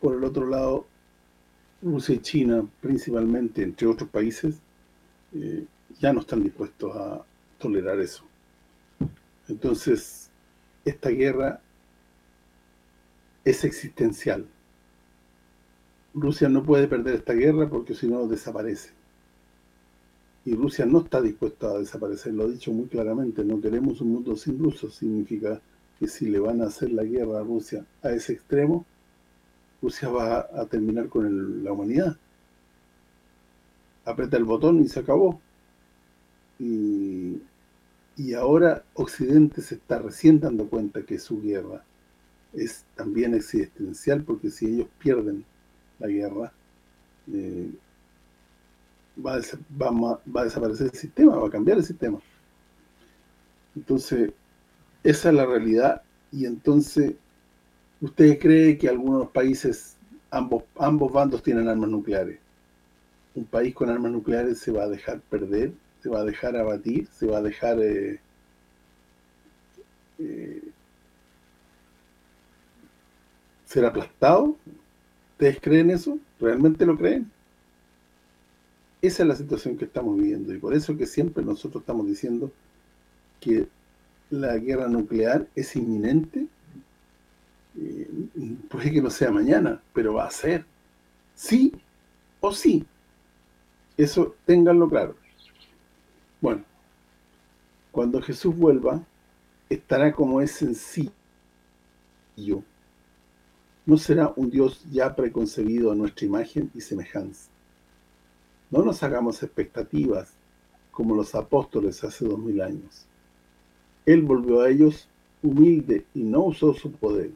S1: por el otro lado, Rusia y China, principalmente, entre otros países, eh, ya no están dispuestos a tolerar eso. Entonces, esta guerra es existencial. Rusia no puede perder esta guerra porque si no desaparece. Y Rusia no está dispuesta a desaparecer, lo ha dicho muy claramente, no queremos un mundo sin rusos, significa que si le van a hacer la guerra a Rusia a ese extremo, Rusia va a terminar con la humanidad. Aprieta el botón y se acabó. Y, ahora Occidente se está recién dando cuenta que su guerra es también existencial, porque si ellos pierden la guerra, eh, va, a desaparecer el sistema, va a cambiar el sistema. Entonces, esa es la realidad, y entonces, ¿usted cree que algunos países, ambos, ambos bandos tienen armas nucleares? ¿Un país con armas nucleares se va a dejar perder? ¿Se va a dejar abatir? ¿Se va a dejar... Eh, eh, ser aplastado? ¿Ustedes creen eso? ¿Realmente lo creen? Esa es la situación que estamos viviendo y por eso que siempre nosotros estamos diciendo que la guerra nuclear es inminente, puede que no sea mañana, pero va a ser. Sí o sí. Eso ténganlo claro. Bueno, cuando Jesús vuelva, estará como es sencillo no será un Dios ya preconcebido a nuestra imagen y semejanza. No nos hagamos expectativas como los apóstoles hace dos mil años. Él volvió a ellos humilde y no usó su poder.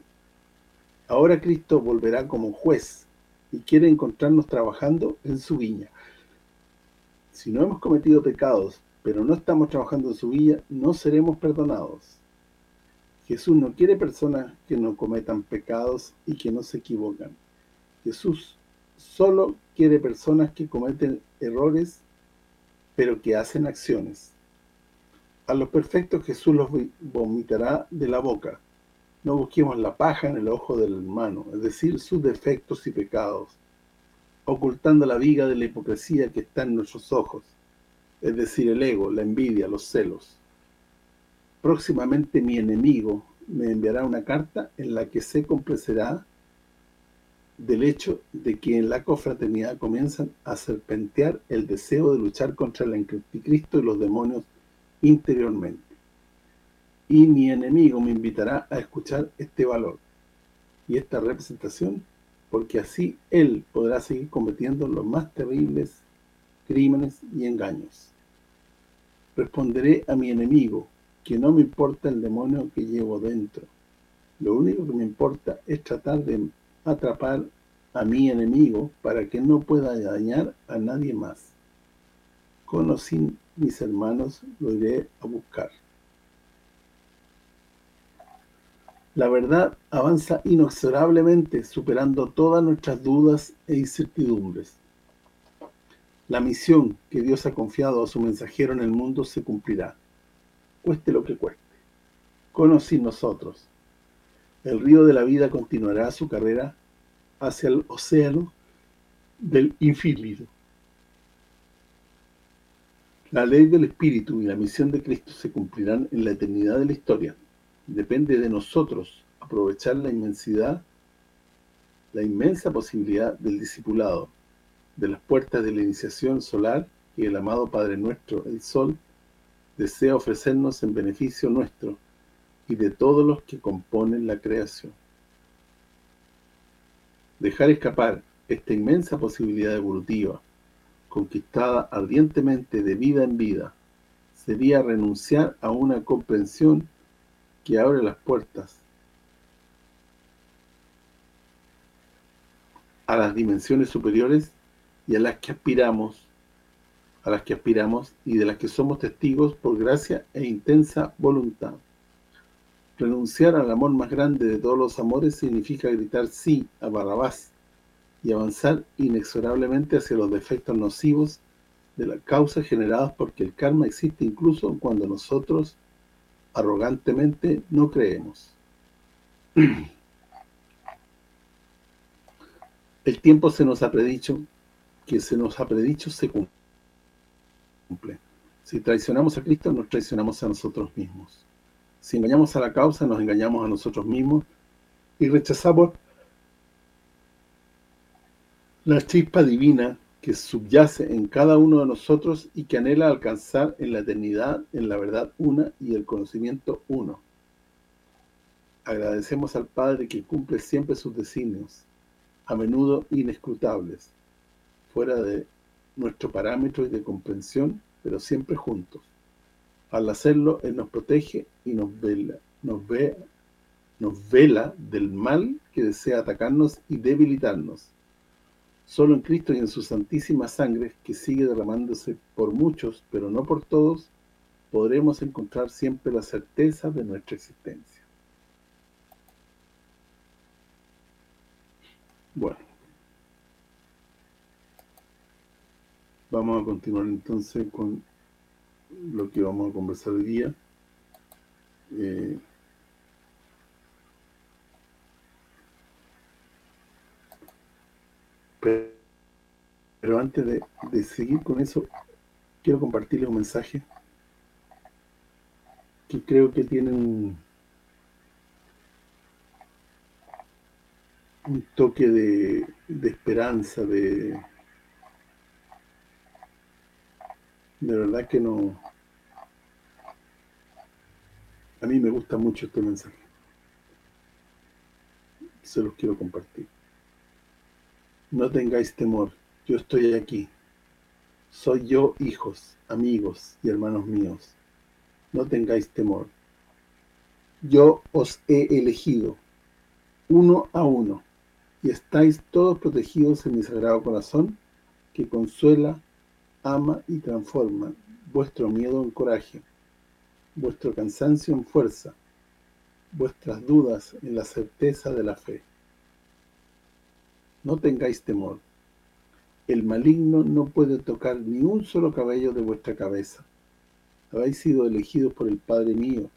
S1: Ahora Cristo volverá como juez y quiere encontrarnos trabajando en su viña. Si no hemos cometido pecados, pero no estamos trabajando en su viña, no seremos perdonados. Jesús no quiere personas que no cometan pecados y que no se equivocan. Jesús solo quiere personas que cometen errores, pero que hacen acciones. A los perfectos Jesús los vomitará de la boca. No busquemos la paja en el ojo del hermano, es decir, sus defectos y pecados, ocultando la viga de la hipocresía que está en nuestros ojos, es decir, el ego, la envidia, los celos próximamente mi enemigo me enviará una carta en la que se complacerá del hecho de que en la confraternidad comienzan a serpentear el deseo de luchar contra el anticristo y los demonios interiormente. Y mi enemigo me invitará a escuchar este valor y esta representación, porque así él podrá seguir cometiendo los más terribles crímenes y engaños. Responderé a mi enemigo, que no me importa el demonio que llevo dentro. Lo único que me importa es tratar de atrapar a mi enemigo para que no pueda dañar a nadie más. Con mis hermanos lo iré a buscar. La verdad avanza inexorablemente, superando todas nuestras dudas e incertidumbres. La misión que Dios ha confiado a su mensajero en el mundo se cumplirá cueste lo que cueste. Conocí nosotros. El río de la vida continuará su carrera hacia el océano del infinito. La ley del Espíritu y la misión de Cristo se cumplirán en la eternidad de la historia. Depende de nosotros aprovechar la inmensidad, la inmensa posibilidad del discipulado, de las puertas de la iniciación solar que el amado Padre nuestro, el Sol, desea ofrecernos en beneficio nuestro y de todos los que componen la creación. Dejar escapar esta inmensa posibilidad evolutiva conquistada ardientemente de vida en vida, sería renunciar a una comprensión que abre las puertas a las dimensiones superiores y a las que aspiramos a las que aspiramos y de las que somos testigos por gracia e intensa voluntad. Renunciar al amor más grande de todos los amores significa gritar sí a Barrabás, y avanzar inexorablemente hacia los defectos nocivos de las causas generadas porque el karma existe incluso cuando nosotros arrogantemente no creemos. El tiempo se nos ha predicho, que se nos ha predicho se cumple. Si traicionamos a Cristo, nos traicionamos a nosotros mismos. Si engañamos a la causa, nos engañamos a nosotros mismos y rechazamos la chispa divina que subyace en cada uno de nosotros y que anhela alcanzar en la eternidad, en la verdad una y el conocimiento uno. Agradecemos al Padre que cumple siempre sus designios, a menudo inescrutables, fuera de nuestro parámetro y de comprensión, pero siempre juntos. Al hacerlo, Él nos protege y nos vela, nos ve, nos vela del mal que desea atacarnos y debilitarnos Solo en Cristo y en su santísima sangre, que sigue derramándose por muchos, pero no por todos, podremos encontrar siempre la certeza de nuestra existencia. Bueno. Vamos a continuar entonces con lo que vamos a conversar hoy día. Eh, Pero, antes de, seguir con eso, quiero compartirles un mensaje que creo que tiene un, toque de, de esperanza, de, de verdad que no a mí me gusta mucho este mensaje. Se los quiero compartir no tengáis temor, yo estoy aquí. Soy yo, hijos, amigos y hermanos míos. No tengáis temor. Yo os he elegido, uno a uno, y estáis todos protegidos en mi sagrado corazón, que consuela, ama y transforma vuestro miedo en coraje, vuestro cansancio en fuerza, vuestras dudas en la certeza de la fe. No tengáis temor. El maligno no puede tocar ni un solo cabello de vuestra cabeza. Habéis sido elegidos por el Padre mío,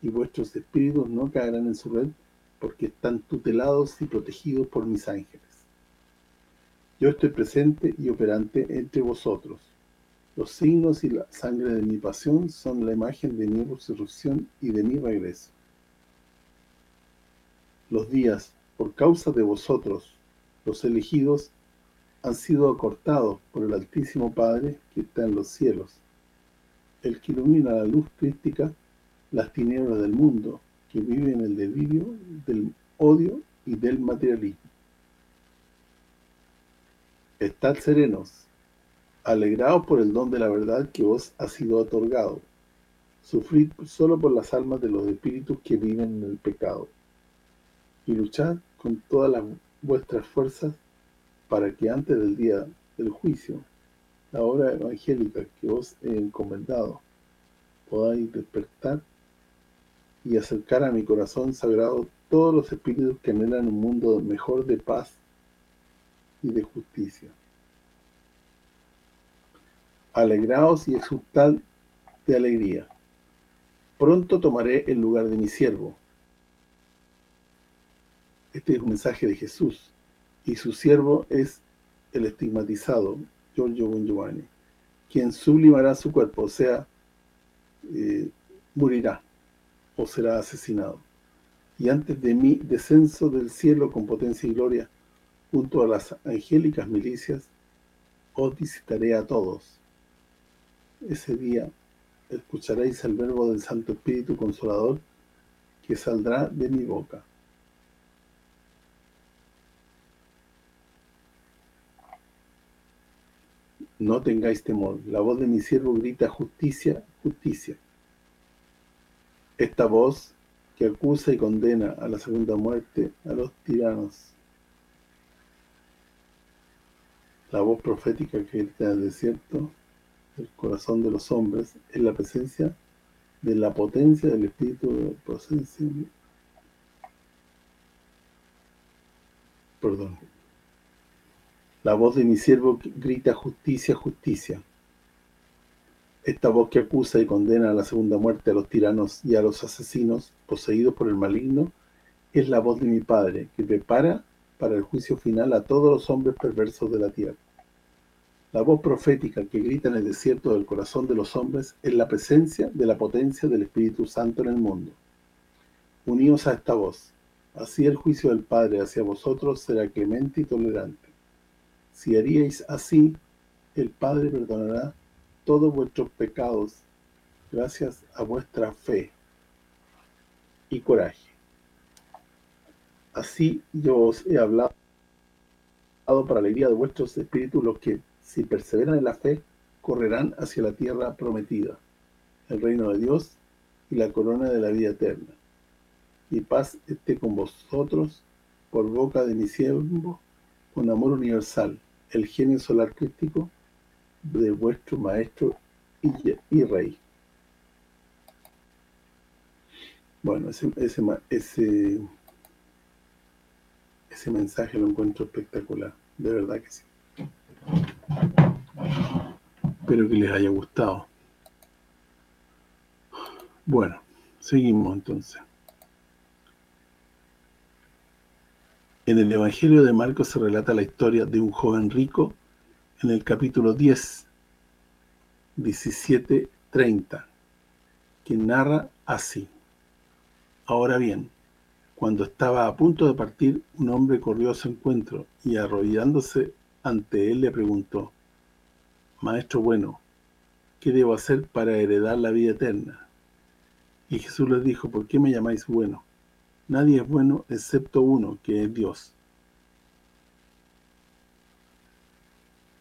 S1: y vuestros espíritus no caerán en su red, porque están tutelados y protegidos por mis ángeles. Yo estoy presente y operante entre vosotros. Los signos y la sangre de mi pasión son la imagen de mi resurrección y de mi regreso. Los días, por causa de vosotros, los elegidos han sido acortados por el Altísimo Padre que está en los cielos, el que ilumina la luz crística las tinieblas del mundo, que vive en el delirio del odio y del materialismo. Estad serenos, alegrados por el don de la verdad que os ha sido otorgado. Sufrid solo por las almas de los espíritus que viven en el pecado. Y luchad con todas las vuestras fuerzas para que antes del día del juicio, la hora evangélica que os he encomendado, podáis despertar y acercar a mi corazón sagrado todos los espíritus que anhelan un mundo mejor de paz y de justicia. Alegraos y exultad de alegría. Pronto tomaré el lugar de mi siervo, este es un mensaje de Jesús y su siervo es el estigmatizado Giorgio Bon quien sublimará su cuerpo, o sea, eh, morirá o será asesinado. Y antes de mi descenso del cielo con potencia y gloria, junto a las angélicas milicias, os visitaré a todos. Ese día escucharéis el verbo del Santo Espíritu Consolador que saldrá de mi boca. No tengáis temor. La voz de mi siervo grita justicia, justicia. Esta voz que acusa y condena a la segunda muerte a los tiranos. La voz profética que grita el desierto, el corazón de los hombres, es la presencia de la potencia del Espíritu de presencia. Perdón. La voz de mi siervo grita justicia, justicia. Esta voz que acusa y condena a la segunda muerte a los tiranos y a los asesinos poseídos por el maligno es la voz de mi Padre, que prepara para el juicio final a todos los hombres perversos de la tierra. La voz profética que grita en el desierto del corazón de los hombres es la presencia de la potencia del Espíritu Santo en el mundo. Uníos a esta voz. Así el juicio del Padre hacia vosotros será clemente y tolerante. Si haríais así, el Padre perdonará todos vuestros pecados gracias a vuestra fe y coraje. Así yo os he hablado para la alegría de vuestros espíritus los que, si perseveran en la fe, correrán hacia la tierra prometida, el reino de Dios y la corona de la vida eterna. Y paz esté con vosotros por boca de mi siervo, con amor universal, el genio solar crístico de vuestro maestro y, rey. Bueno, ese, ese, ese, ese mensaje lo encuentro espectacular, de verdad que sí. Espero que les haya gustado. Bueno, seguimos entonces. En el Evangelio de Marcos se relata la historia de un joven rico en el capítulo 10, 17, 30, que narra así. Ahora bien, cuando estaba a punto de partir, un hombre corrió a su encuentro y arrodillándose ante él le preguntó, Maestro bueno, ¿qué debo hacer para heredar la vida eterna? Y Jesús le dijo, ¿por qué me llamáis bueno? Nadie es bueno excepto uno, que es Dios.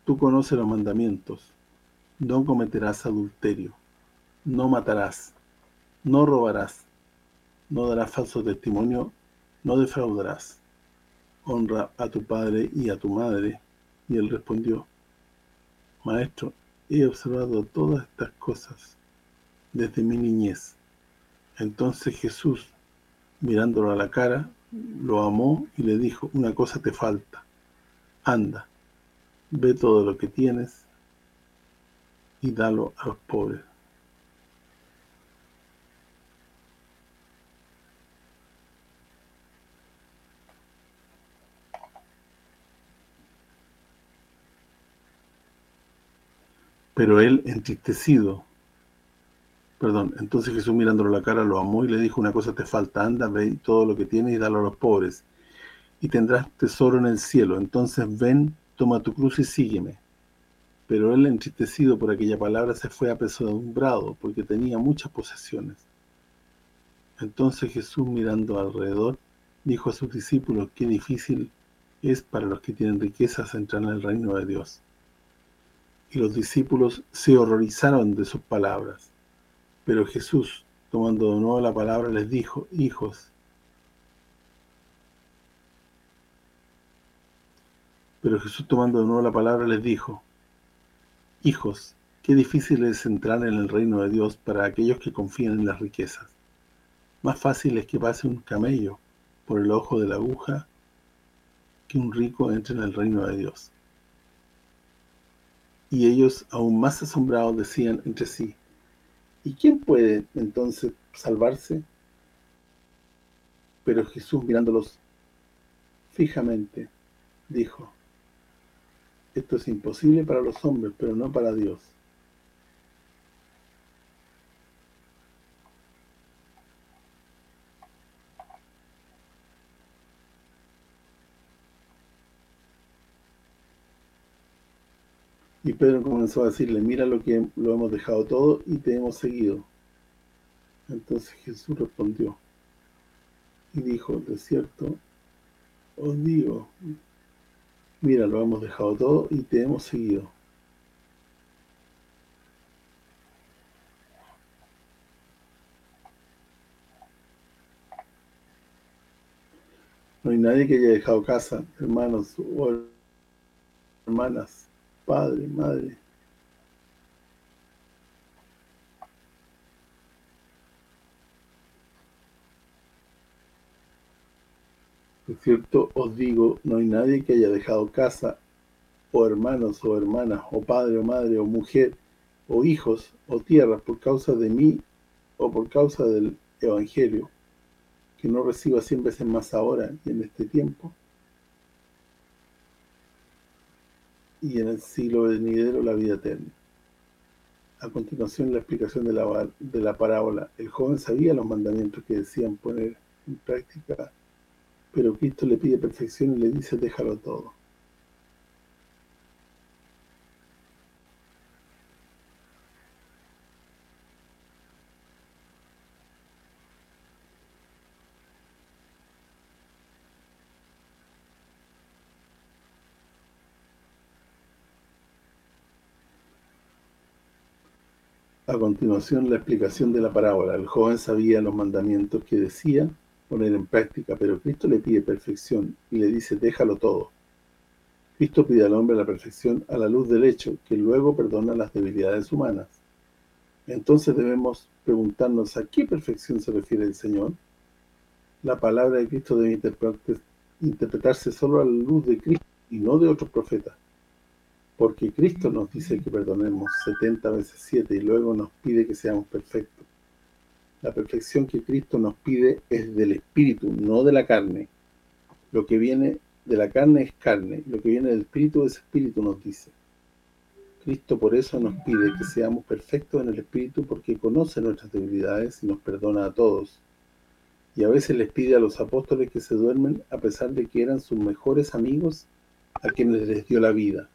S1: Tú conoces los mandamientos. No cometerás adulterio. No matarás. No robarás. No darás falso testimonio. No defraudarás. Honra a tu padre y a tu madre. Y él respondió, Maestro, he observado todas estas cosas desde mi niñez. Entonces Jesús mirándolo a la cara, lo amó y le dijo, una cosa te falta, anda, ve todo lo que tienes y dalo a los pobres. Pero él, entristecido, Perdón, entonces Jesús mirándolo la cara lo amó y le dijo, una cosa te falta, anda, ve todo lo que tienes y dalo a los pobres, y tendrás tesoro en el cielo. Entonces ven, toma tu cruz y sígueme. Pero él, entristecido por aquella palabra, se fue apesadumbrado, porque tenía muchas posesiones. Entonces Jesús, mirando alrededor, dijo a sus discípulos, qué difícil es para los que tienen riquezas entrar en el reino de Dios. Y los discípulos se horrorizaron de sus palabras. Pero Jesús, tomando de nuevo la palabra, les dijo, hijos, Pero Jesús tomando de nuevo la palabra les dijo, Hijos, qué difícil es entrar en el reino de Dios para aquellos que confían en las riquezas. Más fácil es que pase un camello por el ojo de la aguja que un rico entre en el reino de Dios. Y ellos, aún más asombrados, decían entre sí, ¿Y quién puede entonces salvarse? Pero Jesús mirándolos fijamente, dijo, esto es imposible para los hombres, pero no para Dios, Y Pedro comenzó a decirle, mira lo que lo hemos dejado todo y te hemos seguido. Entonces Jesús respondió y dijo, de cierto, os digo, mira, lo hemos dejado todo y te hemos seguido. No hay nadie que haya dejado casa, hermanos o hermanas, padre, madre. Por cierto, os digo, no hay nadie que haya dejado casa, o hermanos, o hermanas, o padre, o madre, o mujer, o hijos, o tierras, por causa de mí, o por causa del Evangelio, que no reciba cien veces más ahora y en este tiempo, y en el siglo venidero la vida eterna. A continuación la explicación de la, de la parábola. El joven sabía los mandamientos que decían poner en práctica, pero Cristo le pide perfección y le dice déjalo todo. A continuación, la explicación de la parábola. El joven sabía los mandamientos que decía poner en práctica, pero Cristo le pide perfección y le dice, déjalo todo. Cristo pide al hombre la perfección a la luz del hecho, que luego perdona las debilidades humanas. Entonces debemos preguntarnos a qué perfección se refiere el Señor. La palabra de Cristo debe interpretarse solo a la luz de Cristo y no de otros profetas porque Cristo nos dice que perdonemos 70 veces 7 y luego nos pide que seamos perfectos. La perfección que Cristo nos pide es del Espíritu, no de la carne. Lo que viene de la carne es carne, lo que viene del Espíritu es Espíritu, nos dice. Cristo por eso nos pide que seamos perfectos en el Espíritu porque conoce nuestras debilidades y nos perdona a todos. Y a veces les pide a los apóstoles que se duermen a pesar de que eran sus mejores amigos a quienes les dio la vida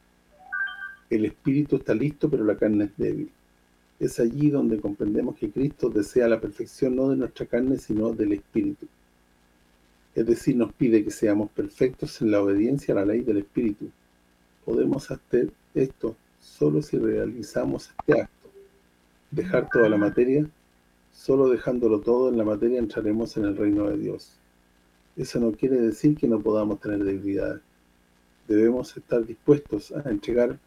S1: el espíritu está listo, pero la carne es débil. Es allí donde comprendemos que Cristo desea la perfección no de nuestra carne, sino del espíritu. Es decir, nos pide que seamos perfectos en la obediencia a la ley del espíritu. Podemos hacer esto solo si realizamos este acto. Dejar toda la materia, solo dejándolo todo en la materia entraremos en el reino de Dios. Eso no quiere decir que no podamos tener debilidades. Debemos estar dispuestos a entregar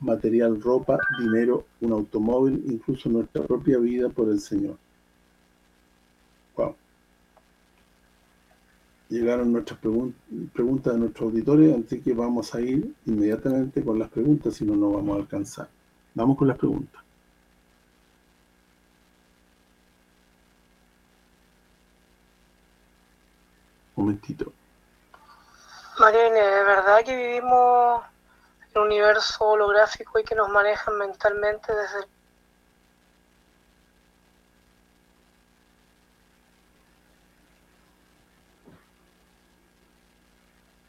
S1: material, ropa, dinero, un automóvil, incluso nuestra propia vida por el Señor. Wow. Llegaron nuestras preguntas de nuestro auditorio, así que vamos a ir inmediatamente con las preguntas, si no, no vamos a alcanzar. Vamos con las preguntas. Un momentito.
S5: Marine, ¿de verdad que vivimos el universo holográfico y que nos manejan mentalmente desde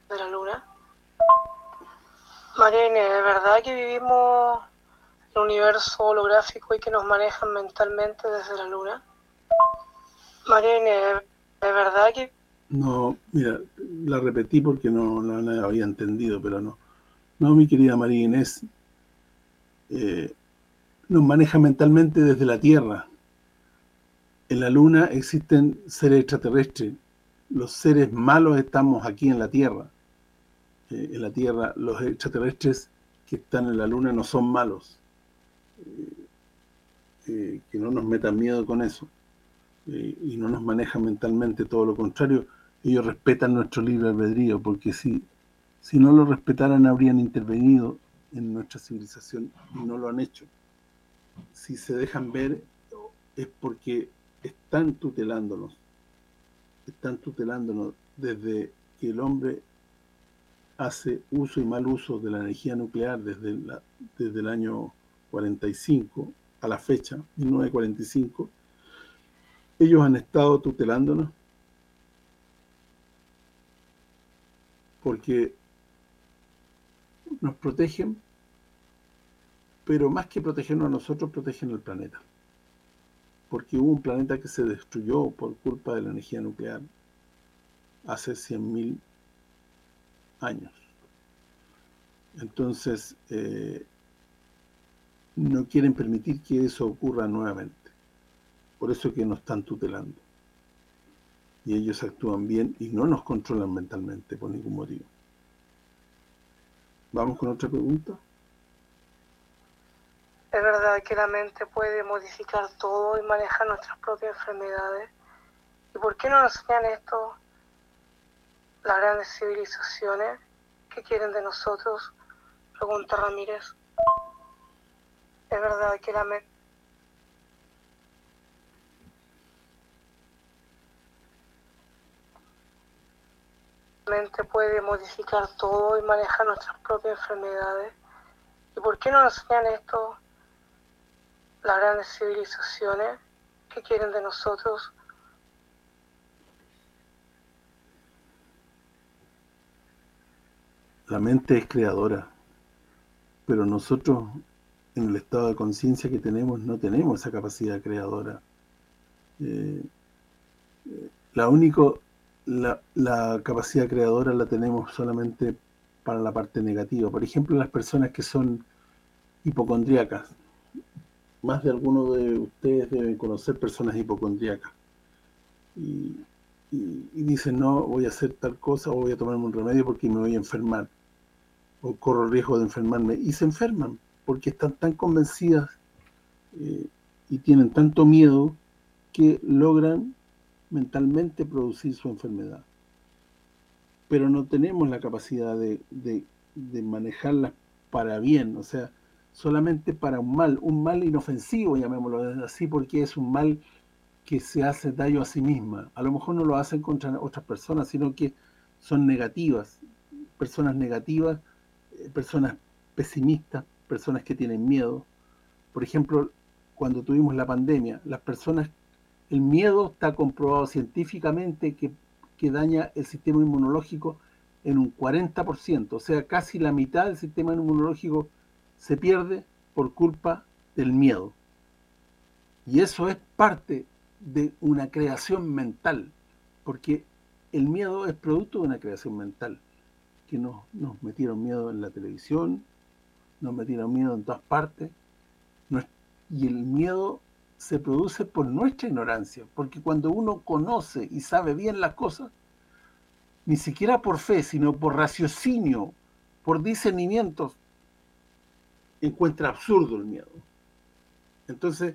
S5: de la luna. Marine, ¿de verdad que vivimos el universo holográfico y que nos manejan mentalmente desde la luna? Marine, ¿de verdad que...?
S1: No, mira, la repetí porque no había entendido, pero no. No, mi querida María Inés, eh, nos maneja mentalmente desde la Tierra. En la Luna existen seres extraterrestres. Los seres malos estamos aquí en la Tierra. Eh, en la Tierra los extraterrestres que están en la Luna no son malos. Eh, que no nos metan miedo con eso. y no nos manejan mentalmente, todo lo contrario. Ellos respetan nuestro libre albedrío, porque si si no lo respetaran, habrían intervenido en nuestra civilización y no lo han hecho. Si se dejan ver, es porque están tutelándonos. Están tutelándonos desde que el hombre hace uso y mal uso de la energía nuclear desde, desde el año 45 a la fecha, 1945, ellos han estado tutelándonos porque nos protegen pero más que protegernos a nosotros, protegen al planeta. Porque hubo un planeta que se destruyó por culpa de la energía nuclear hace 100.000 años. Entonces, eh, no quieren permitir que eso ocurra nuevamente. Por eso es que nos están tutelando. Y ellos actúan bien y no nos controlan mentalmente por ningún motivo. ¿Vamos con otra pregunta?
S5: Es verdad que la mente puede modificar todo y manejar nuestras propias enfermedades. ¿Y por qué no enseñan esto las grandes civilizaciones? ¿Qué quieren de nosotros? Pregunta Ramírez. Es verdad que la mente puede modificar todo y manejar nuestras propias enfermedades. ¿Y por qué no nos enseñan esto las grandes civilizaciones? ¿Qué quieren de nosotros?
S1: La mente es creadora, pero nosotros en el estado de conciencia que tenemos no tenemos esa capacidad creadora. Eh, eh, la único la, capacidad creadora la tenemos solamente para la parte negativa. Por ejemplo, las personas que son hipocondríacas. Más de alguno de ustedes deben conocer personas y, y, dicen, no, voy a hacer tal cosa o voy a tomarme un remedio porque me voy a enfermar. O corro el riesgo de enfermarme. Y se enferman porque están tan convencidas eh, y tienen tanto miedo que logran mentalmente producir su enfermedad. Pero no tenemos la capacidad de, de, de manejarla para bien, o sea, solamente para un mal, un mal inofensivo, llamémoslo así, porque es un mal que se hace daño a sí misma. A lo mejor no lo hacen contra otras personas, sino que son negativas, personas negativas, eh, personas pesimistas, personas que tienen miedo. Por ejemplo, cuando tuvimos la pandemia, las personas, el miedo está comprobado científicamente que, que daña el sistema inmunológico en un 40%, o sea, casi la mitad del sistema inmunológico se pierde por culpa del miedo. Y eso es parte de una creación mental, porque el miedo es producto de una creación mental, que nos, nos metieron miedo en la televisión, nos metieron miedo en todas partes, y el miedo se produce por nuestra ignorancia, porque cuando uno conoce y sabe bien las cosas, ni siquiera por fe, sino por raciocinio, por discernimientos, encuentra absurdo el miedo. Entonces,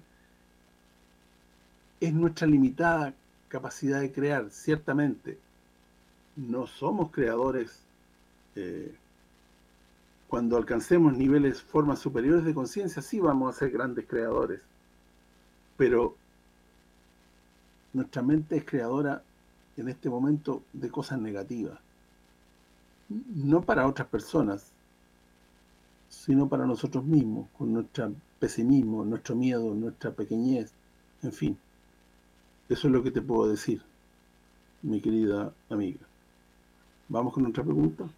S1: es nuestra limitada capacidad de crear, ciertamente. No somos creadores eh, cuando alcancemos niveles, formas superiores de conciencia, sí vamos a ser grandes creadores. Pero nuestra mente es creadora en este momento de cosas negativas. No para otras personas, sino para nosotros mismos, con nuestro pesimismo, nuestro miedo, nuestra pequeñez, en fin. Eso es lo que te puedo decir, mi querida amiga. ¿Vamos con otra pregunta?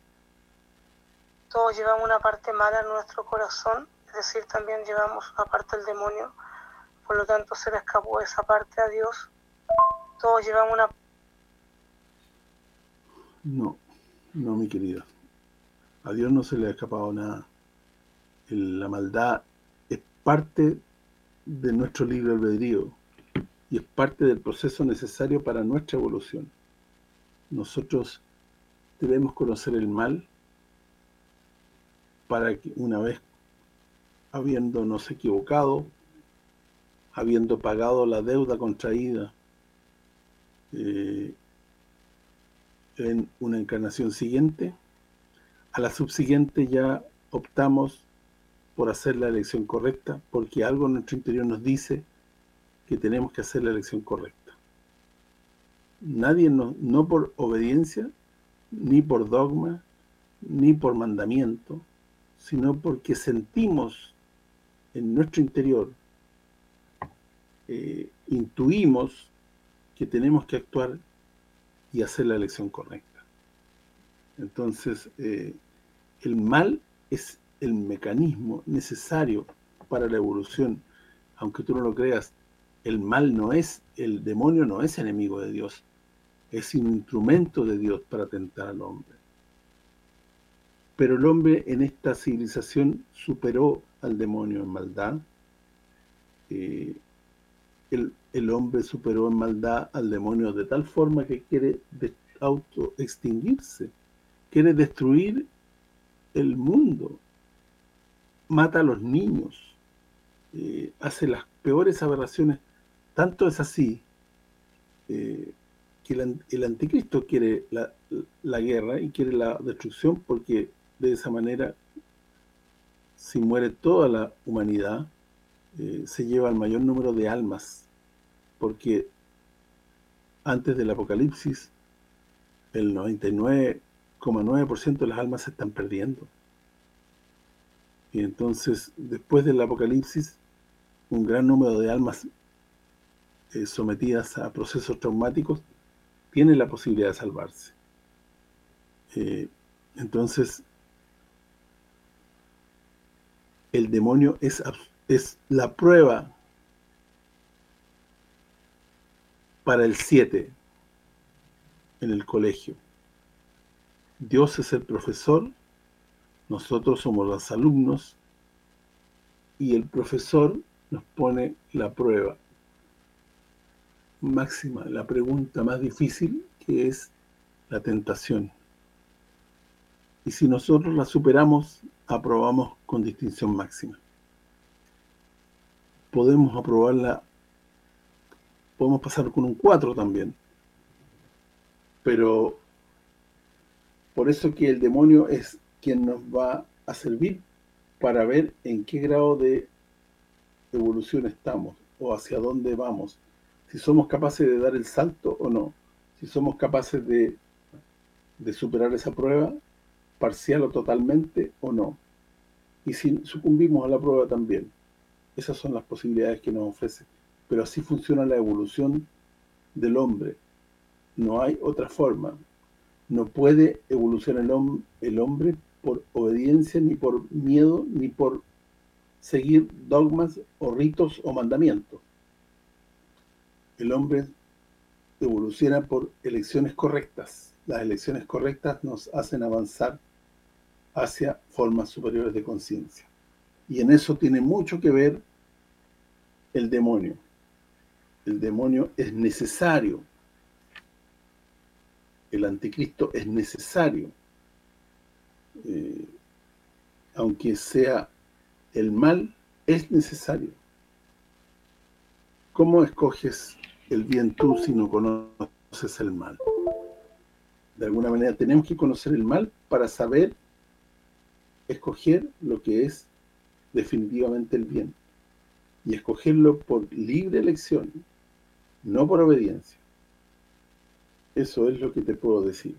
S5: todos llevamos una parte mala en nuestro corazón, es decir, también llevamos una parte demonio, por lo tanto se le escapó esa parte a Dios. Todos llevamos una...
S1: No, no mi querida. A Dios no se le ha escapado nada. La maldad es parte de nuestro libre albedrío y es parte del proceso necesario para nuestra evolución. Nosotros debemos conocer el mal para que una vez habiéndonos equivocado, habiendo pagado la deuda contraída eh, en una encarnación siguiente, a la subsiguiente ya optamos por hacer la elección correcta, porque algo en nuestro interior nos dice que tenemos que hacer la elección correcta. Nadie, no, no por obediencia, ni por dogma, ni por mandamiento, sino porque sentimos en nuestro interior, eh, intuimos que tenemos que actuar y hacer la elección correcta. Entonces, eh, el mal es el mecanismo necesario para la evolución, aunque tú no lo creas, el mal no es, el demonio no es enemigo de Dios, es un instrumento de Dios para tentar al hombre. Pero el hombre en esta civilización superó al demonio en maldad. Eh, el, el, hombre superó en maldad al demonio de tal forma que quiere autoextinguirse, quiere destruir el mundo, mata a los niños, eh, hace las peores aberraciones. Tanto es así eh, que el, el, anticristo quiere la, la, guerra y quiere la destrucción porque de esa manera, si muere toda la humanidad, eh, se lleva el mayor número de almas, porque antes del apocalipsis el 99,9% de las almas se están perdiendo. Y entonces, después del apocalipsis, un gran número de almas eh, sometidas a procesos traumáticos tienen la posibilidad de salvarse. Eh, entonces, el demonio es, es la prueba para el 7 en el colegio. Dios es el profesor, nosotros somos los alumnos y el profesor nos pone la prueba máxima, la pregunta más difícil que es la tentación. Y si nosotros la superamos, aprobamos con distinción máxima. Podemos aprobarla, podemos pasar con un 4 también. Pero por eso que el demonio es quien nos va a servir para ver en qué grado de evolución estamos o hacia dónde vamos. Si somos capaces de dar el salto o no. Si somos capaces de, de superar esa prueba, parcial o totalmente o no. Y si sucumbimos a la prueba también. Esas son las posibilidades que nos ofrece. Pero así funciona la evolución del hombre. No hay otra forma. No puede evolucionar el, hombre por obediencia, ni por miedo, ni por seguir dogmas o ritos o mandamientos. El hombre evoluciona por elecciones correctas. Las elecciones correctas nos hacen avanzar hacia formas superiores de conciencia. Y en eso tiene mucho que ver el demonio. El demonio es necesario. El anticristo es necesario. Eh, aunque sea el mal, es necesario. ¿Cómo escoges el bien tú si no conoces el mal? De alguna manera tenemos que conocer el mal para saber escoger lo que es definitivamente el bien. Y escogerlo por libre elección, no por obediencia. Eso es lo que te puedo decir.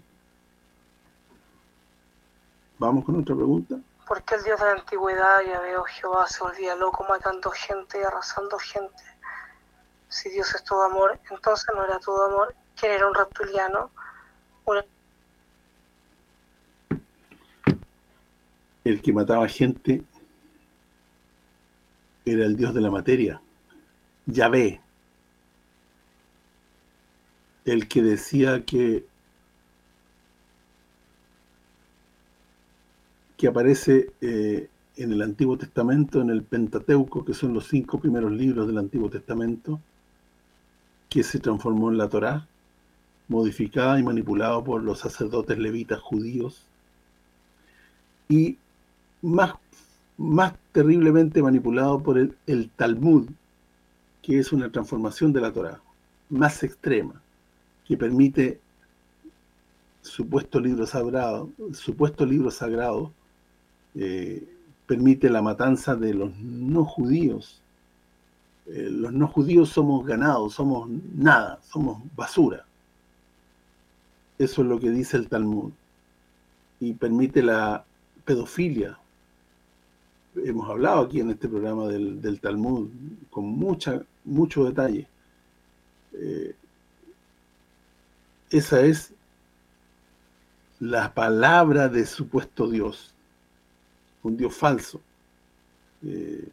S1: ¿Vamos con otra pregunta?
S5: ¿Por qué el Dios de la antigüedad, ya veo Jehová, se volvía loco matando gente y arrasando gente? Si Dios es todo amor, entonces no era todo amor. ¿Quién era un reptiliano?
S1: el que mataba gente era el dios de la materia, Yahvé. El que decía que que aparece eh, en el Antiguo Testamento, en el Pentateuco, que son los cinco primeros libros del Antiguo Testamento, que se transformó en la Torá, modificada y manipulada por los sacerdotes levitas judíos, y más, más terriblemente manipulado por el, Talmud, que es una transformación de la Torah, más extrema, que permite supuesto libro sagrado, supuesto libro sagrado, eh, permite la matanza de los no judíos. Eh, los no judíos somos ganados, somos nada, somos basura. Eso es lo que dice el Talmud. Y permite la pedofilia, hemos hablado aquí en este programa del, Talmud con mucha mucho detalle. Eh, esa es la palabra de supuesto Dios, un Dios falso. Eh,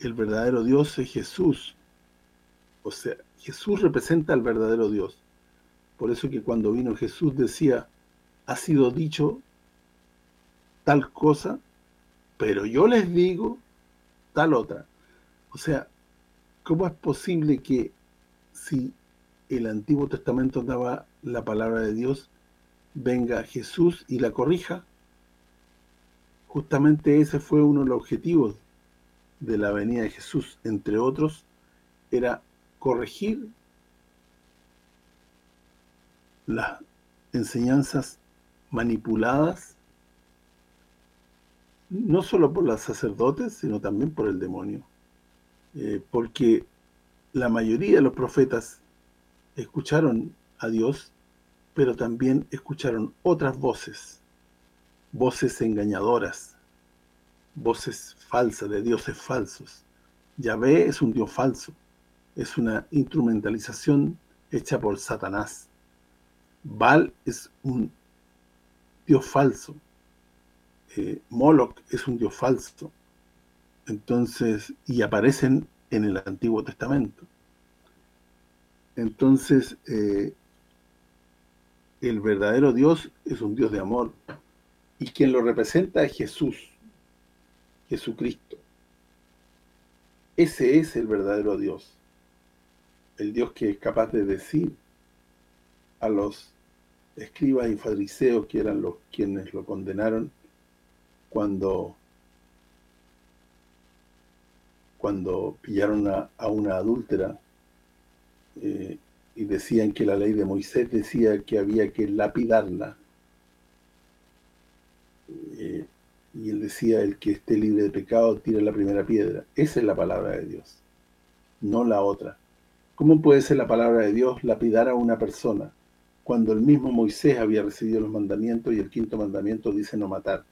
S1: el verdadero Dios es Jesús. O sea, Jesús representa al verdadero Dios. Por eso que cuando vino Jesús decía, ha sido dicho tal cosa, pero yo les digo tal otra. O sea, ¿cómo es posible que si el Antiguo Testamento daba la palabra de Dios, venga Jesús y la corrija? Justamente ese fue uno de los objetivos de la venida de Jesús, entre otros, era corregir las enseñanzas manipuladas no solo por los sacerdotes, sino también por el demonio. Eh, porque la mayoría de los profetas escucharon a Dios, pero también escucharon otras voces, voces engañadoras, voces falsas, de dioses falsos. Yahvé es un dios falso, es una instrumentalización hecha por Satanás. Baal es un dios falso. Eh, Moloch es un dios falso. Entonces, y aparecen en el Antiguo Testamento. Entonces, eh, el verdadero Dios es un Dios de amor. Y quien lo representa es Jesús, Jesucristo. Ese es el verdadero Dios. El Dios que es capaz de decir a los escribas y fariseos que eran los quienes lo condenaron cuando cuando pillaron a, una adúltera eh, y decían que la ley de Moisés decía que había que lapidarla eh, y él decía el que esté libre de pecado tira la primera piedra esa es la palabra de Dios no la otra ¿cómo puede ser la palabra de Dios lapidar a una persona cuando el mismo Moisés había recibido los mandamientos y el quinto mandamiento dice no matar.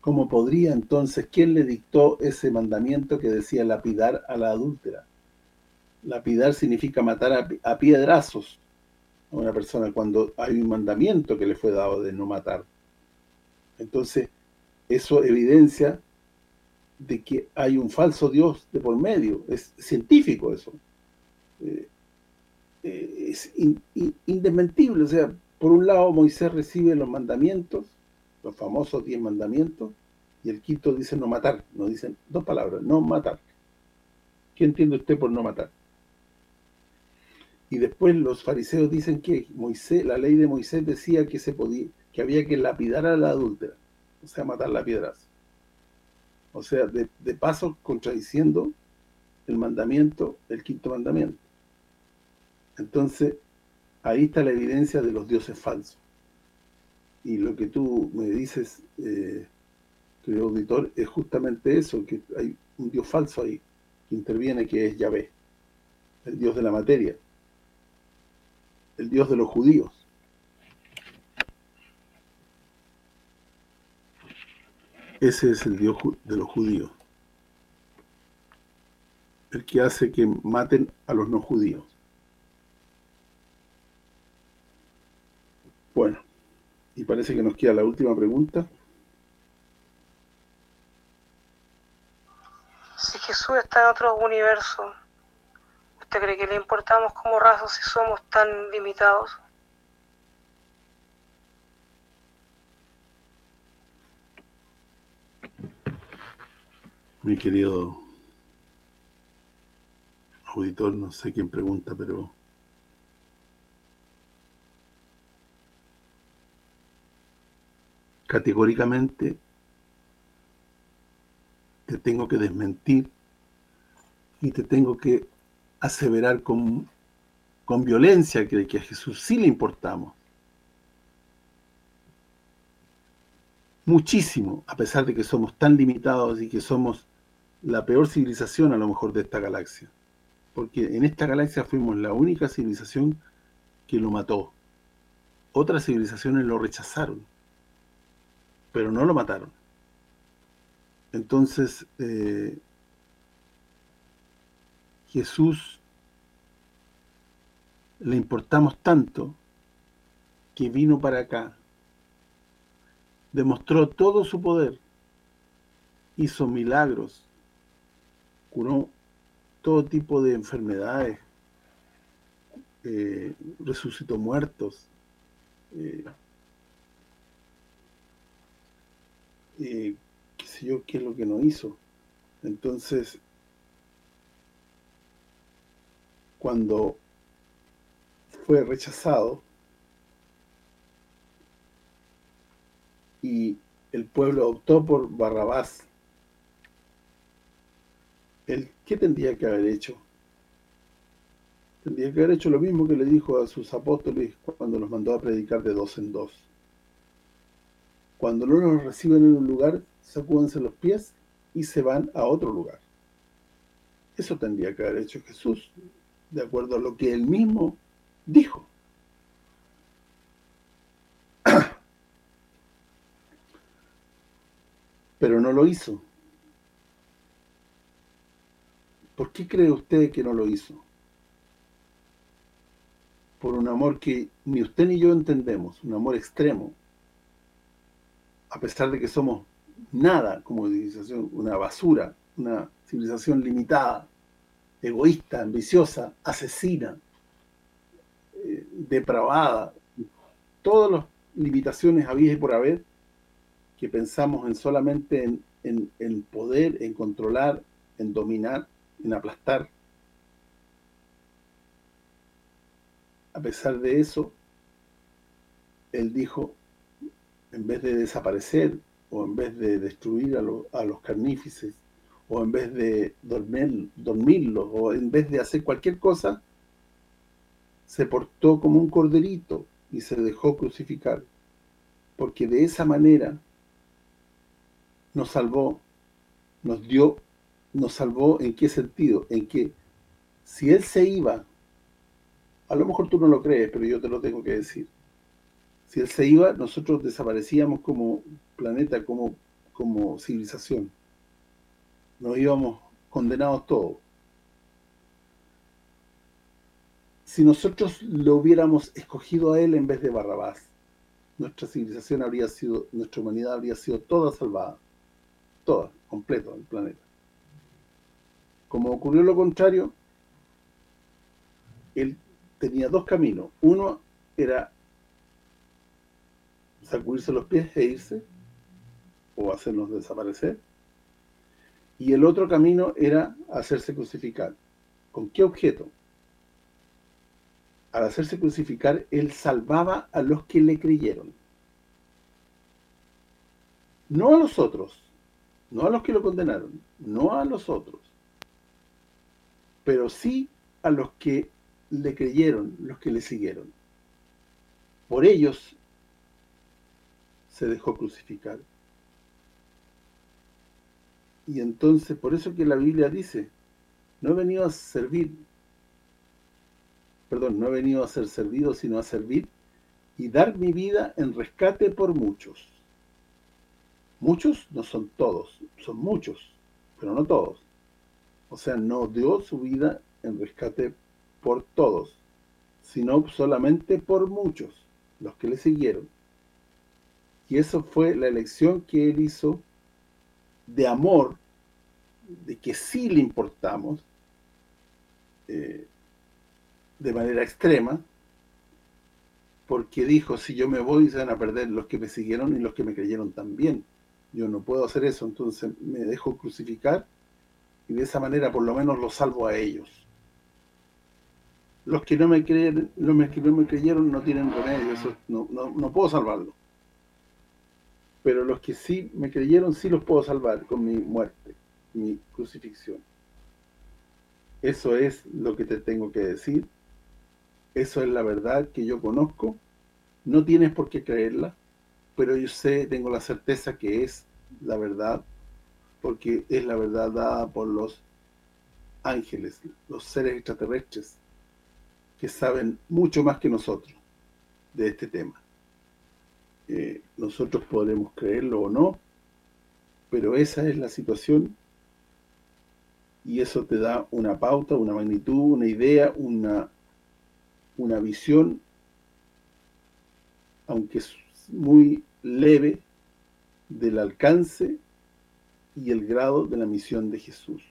S1: ¿Cómo podría entonces, quién le dictó ese mandamiento que decía lapidar a la adúltera? Lapidar significa matar a, piedrazos a una persona cuando hay un mandamiento que le fue dado de no matar. Entonces, eso evidencia de que hay un falso Dios de por medio. Es científico eso. Eh, eh, es indesmentible. O sea, por un lado Moisés recibe los mandamientos, los famosos diez mandamientos, y el quinto dice no matar. No dicen dos palabras, no matar. ¿Qué entiende usted por no matar? Y después los fariseos dicen que Moisés, la ley de Moisés decía que se podía que había que lapidar a la adúltera, o sea, matar la piedras. O sea, de, de paso contradiciendo el mandamiento, el quinto mandamiento. Entonces, ahí está la evidencia de los dioses falsos. Y lo que tú me dices, eh, querido auditor, es justamente eso, que hay un dios falso ahí, que interviene, que es Yahvé, el dios de la materia, el dios de los judíos. Ese es el dios de los judíos. El que hace que maten a los no judíos. Bueno, y parece que nos queda la última pregunta.
S5: Si Jesús está en otro universo, ¿usted cree que le importamos como raza si somos tan limitados?
S1: Mi querido auditor, no sé quién pregunta, pero categóricamente te tengo que desmentir y te tengo que aseverar con, con violencia que, que a Jesús sí le importamos. Muchísimo, a pesar de que somos tan limitados y que somos la peor civilización a lo mejor de esta galaxia. Porque en esta galaxia fuimos la única civilización que lo mató. Otras civilizaciones lo rechazaron pero no lo mataron. Entonces, eh, Jesús le importamos tanto que vino para acá, demostró todo su poder, hizo milagros, curó todo tipo de enfermedades, eh, resucitó muertos, eh, eh, qué sé yo, qué es lo que no hizo. Entonces, cuando fue rechazado y el pueblo optó por Barrabás, ¿el qué tendría que haber hecho? Tendría que haber hecho lo mismo que le dijo a sus apóstoles cuando los mandó a predicar de dos en dos. Cuando no los reciben en un lugar, sacúdense los pies y se van a otro lugar. Eso tendría que haber hecho Jesús, de acuerdo a lo que él mismo dijo. Pero no lo hizo. ¿Por qué cree usted que no lo hizo? Por un amor que ni usted ni yo entendemos, un amor extremo. A pesar de que somos nada como civilización, una basura, una civilización limitada, egoísta, ambiciosa, asesina, eh, depravada, todas las limitaciones había y por haber, que pensamos en solamente en, en poder, en controlar, en dominar, en aplastar. A pesar de eso, él dijo, en vez de desaparecer, o en vez de destruir a, a los carnífices, o en vez de dormir, dormirlos, o en vez de hacer cualquier cosa, se portó como un corderito y se dejó crucificar. Porque de esa manera nos salvó, nos dio, nos salvó en qué sentido, en que si Él se iba, a lo mejor tú no lo crees, pero yo te lo tengo que decir, si Él se iba, nosotros desaparecíamos como planeta, como, como civilización. Nos íbamos condenados todos. Si nosotros lo hubiéramos escogido a Él en vez de Barrabás, nuestra civilización habría sido, nuestra humanidad habría sido toda salvada. Toda, completo, el planeta. Como ocurrió lo contrario, Él tenía dos caminos. Uno era sacudirse los pies e irse, o hacernos desaparecer. Y el otro camino era hacerse crucificar. ¿Con qué objeto? Al hacerse crucificar, él salvaba a los que le creyeron. No a los otros, no a los que lo condenaron, no a los otros, pero sí a los que le creyeron, los que le siguieron. Por ellos se dejó crucificar. Y entonces, por eso que la Biblia dice, no he venido a servir, perdón, no he venido a ser servido, sino a servir y dar mi vida en rescate por muchos. Muchos no son todos, son muchos, pero no todos. O sea, no dio su vida en rescate por todos, sino solamente por muchos, los que le siguieron. Y eso fue la elección que él hizo de amor, de que sí le importamos, eh, de manera extrema, porque dijo, si yo me voy se van a perder los que me siguieron y los que me creyeron también. Yo no puedo hacer eso, entonces me dejo crucificar y de esa manera por lo menos los salvo a ellos. Los que no me creen, los que no me creyeron no tienen remedio, eso no, no, no puedo salvarlo pero los que sí me creyeron sí los puedo salvar con mi muerte, mi crucifixión. Eso es lo que te tengo que decir. Eso es la verdad que yo conozco. No tienes por qué creerla, pero yo sé, tengo la certeza que es la verdad, porque es la verdad dada por los ángeles, los seres extraterrestres, que saben mucho más que nosotros de este tema. Nosotros podremos creerlo o no, pero esa es la situación y eso te da una pauta, una magnitud, una idea, una, una visión, aunque es muy leve, del alcance y el grado de la misión de Jesús.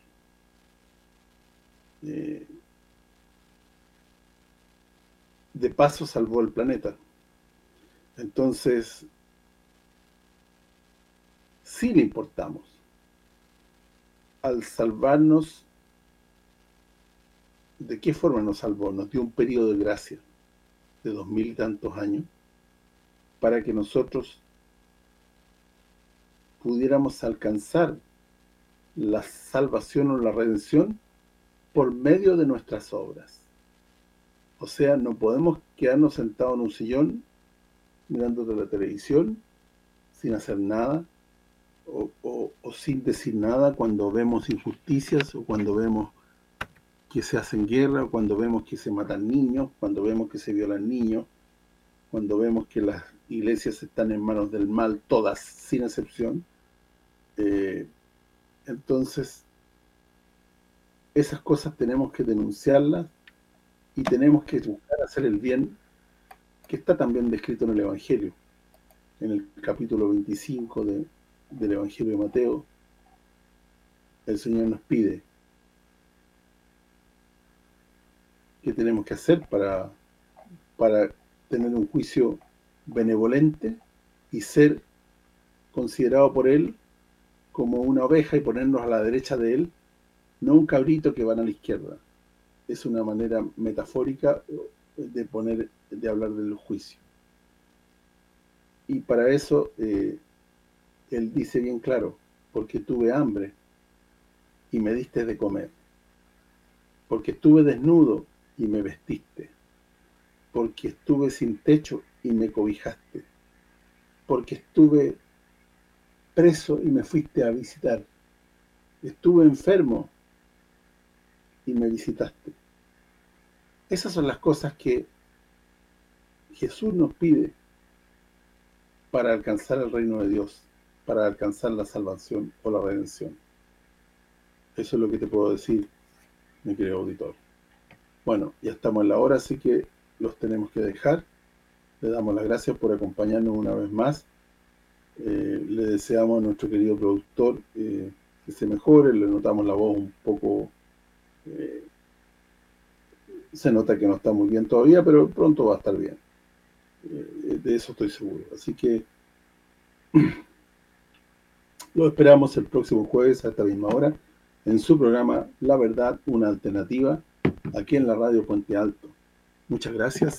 S1: eh, de paso salvó el planeta. Entonces, sí le importamos. Al salvarnos, ¿de qué forma nos salvó? Nos dio un periodo de gracia de dos mil y tantos años para que nosotros pudiéramos alcanzar la salvación o la redención por medio de nuestras obras. O sea, no podemos quedarnos sentados en un sillón mirando la televisión sin hacer nada o, o, sin decir nada cuando vemos injusticias o cuando vemos que se hacen guerra, cuando vemos que se matan niños, cuando vemos que se violan niños, cuando vemos que las iglesias están en manos del mal, todas, sin excepción. Eh, entonces, esas cosas tenemos que denunciarlas y tenemos que buscar hacer el bien, que está también descrito en el Evangelio, en el capítulo 25 del Evangelio de Mateo. El Señor nos pide qué tenemos que hacer para, para tener un juicio benevolente y ser considerado por Él como una oveja y ponernos a la derecha de Él, no un cabrito que van a la izquierda. Es una manera metafórica de poner de hablar del juicio. Y para eso, eh, Él dice bien claro, porque tuve hambre y me diste de comer, porque estuve desnudo y me vestiste, porque estuve sin techo y me cobijaste, porque estuve preso y me fuiste a visitar, estuve enfermo y me visitaste. Esas son las cosas que Jesús nos pide para alcanzar el reino de Dios, para alcanzar la salvación o la redención. Eso es lo que te puedo decir, mi querido auditor. Bueno, ya estamos en la hora, así que los tenemos que dejar. Le damos las gracias por acompañarnos una vez más. Eh, le deseamos a nuestro querido productor eh, que se mejore, le notamos la voz un poco... Eh, se nota que no está muy bien todavía, pero pronto va a estar bien. de eso estoy seguro. Así que lo esperamos el próximo jueves a esta misma hora en su programa La Verdad, una alternativa, aquí en la radio Puente Alto. Muchas gracias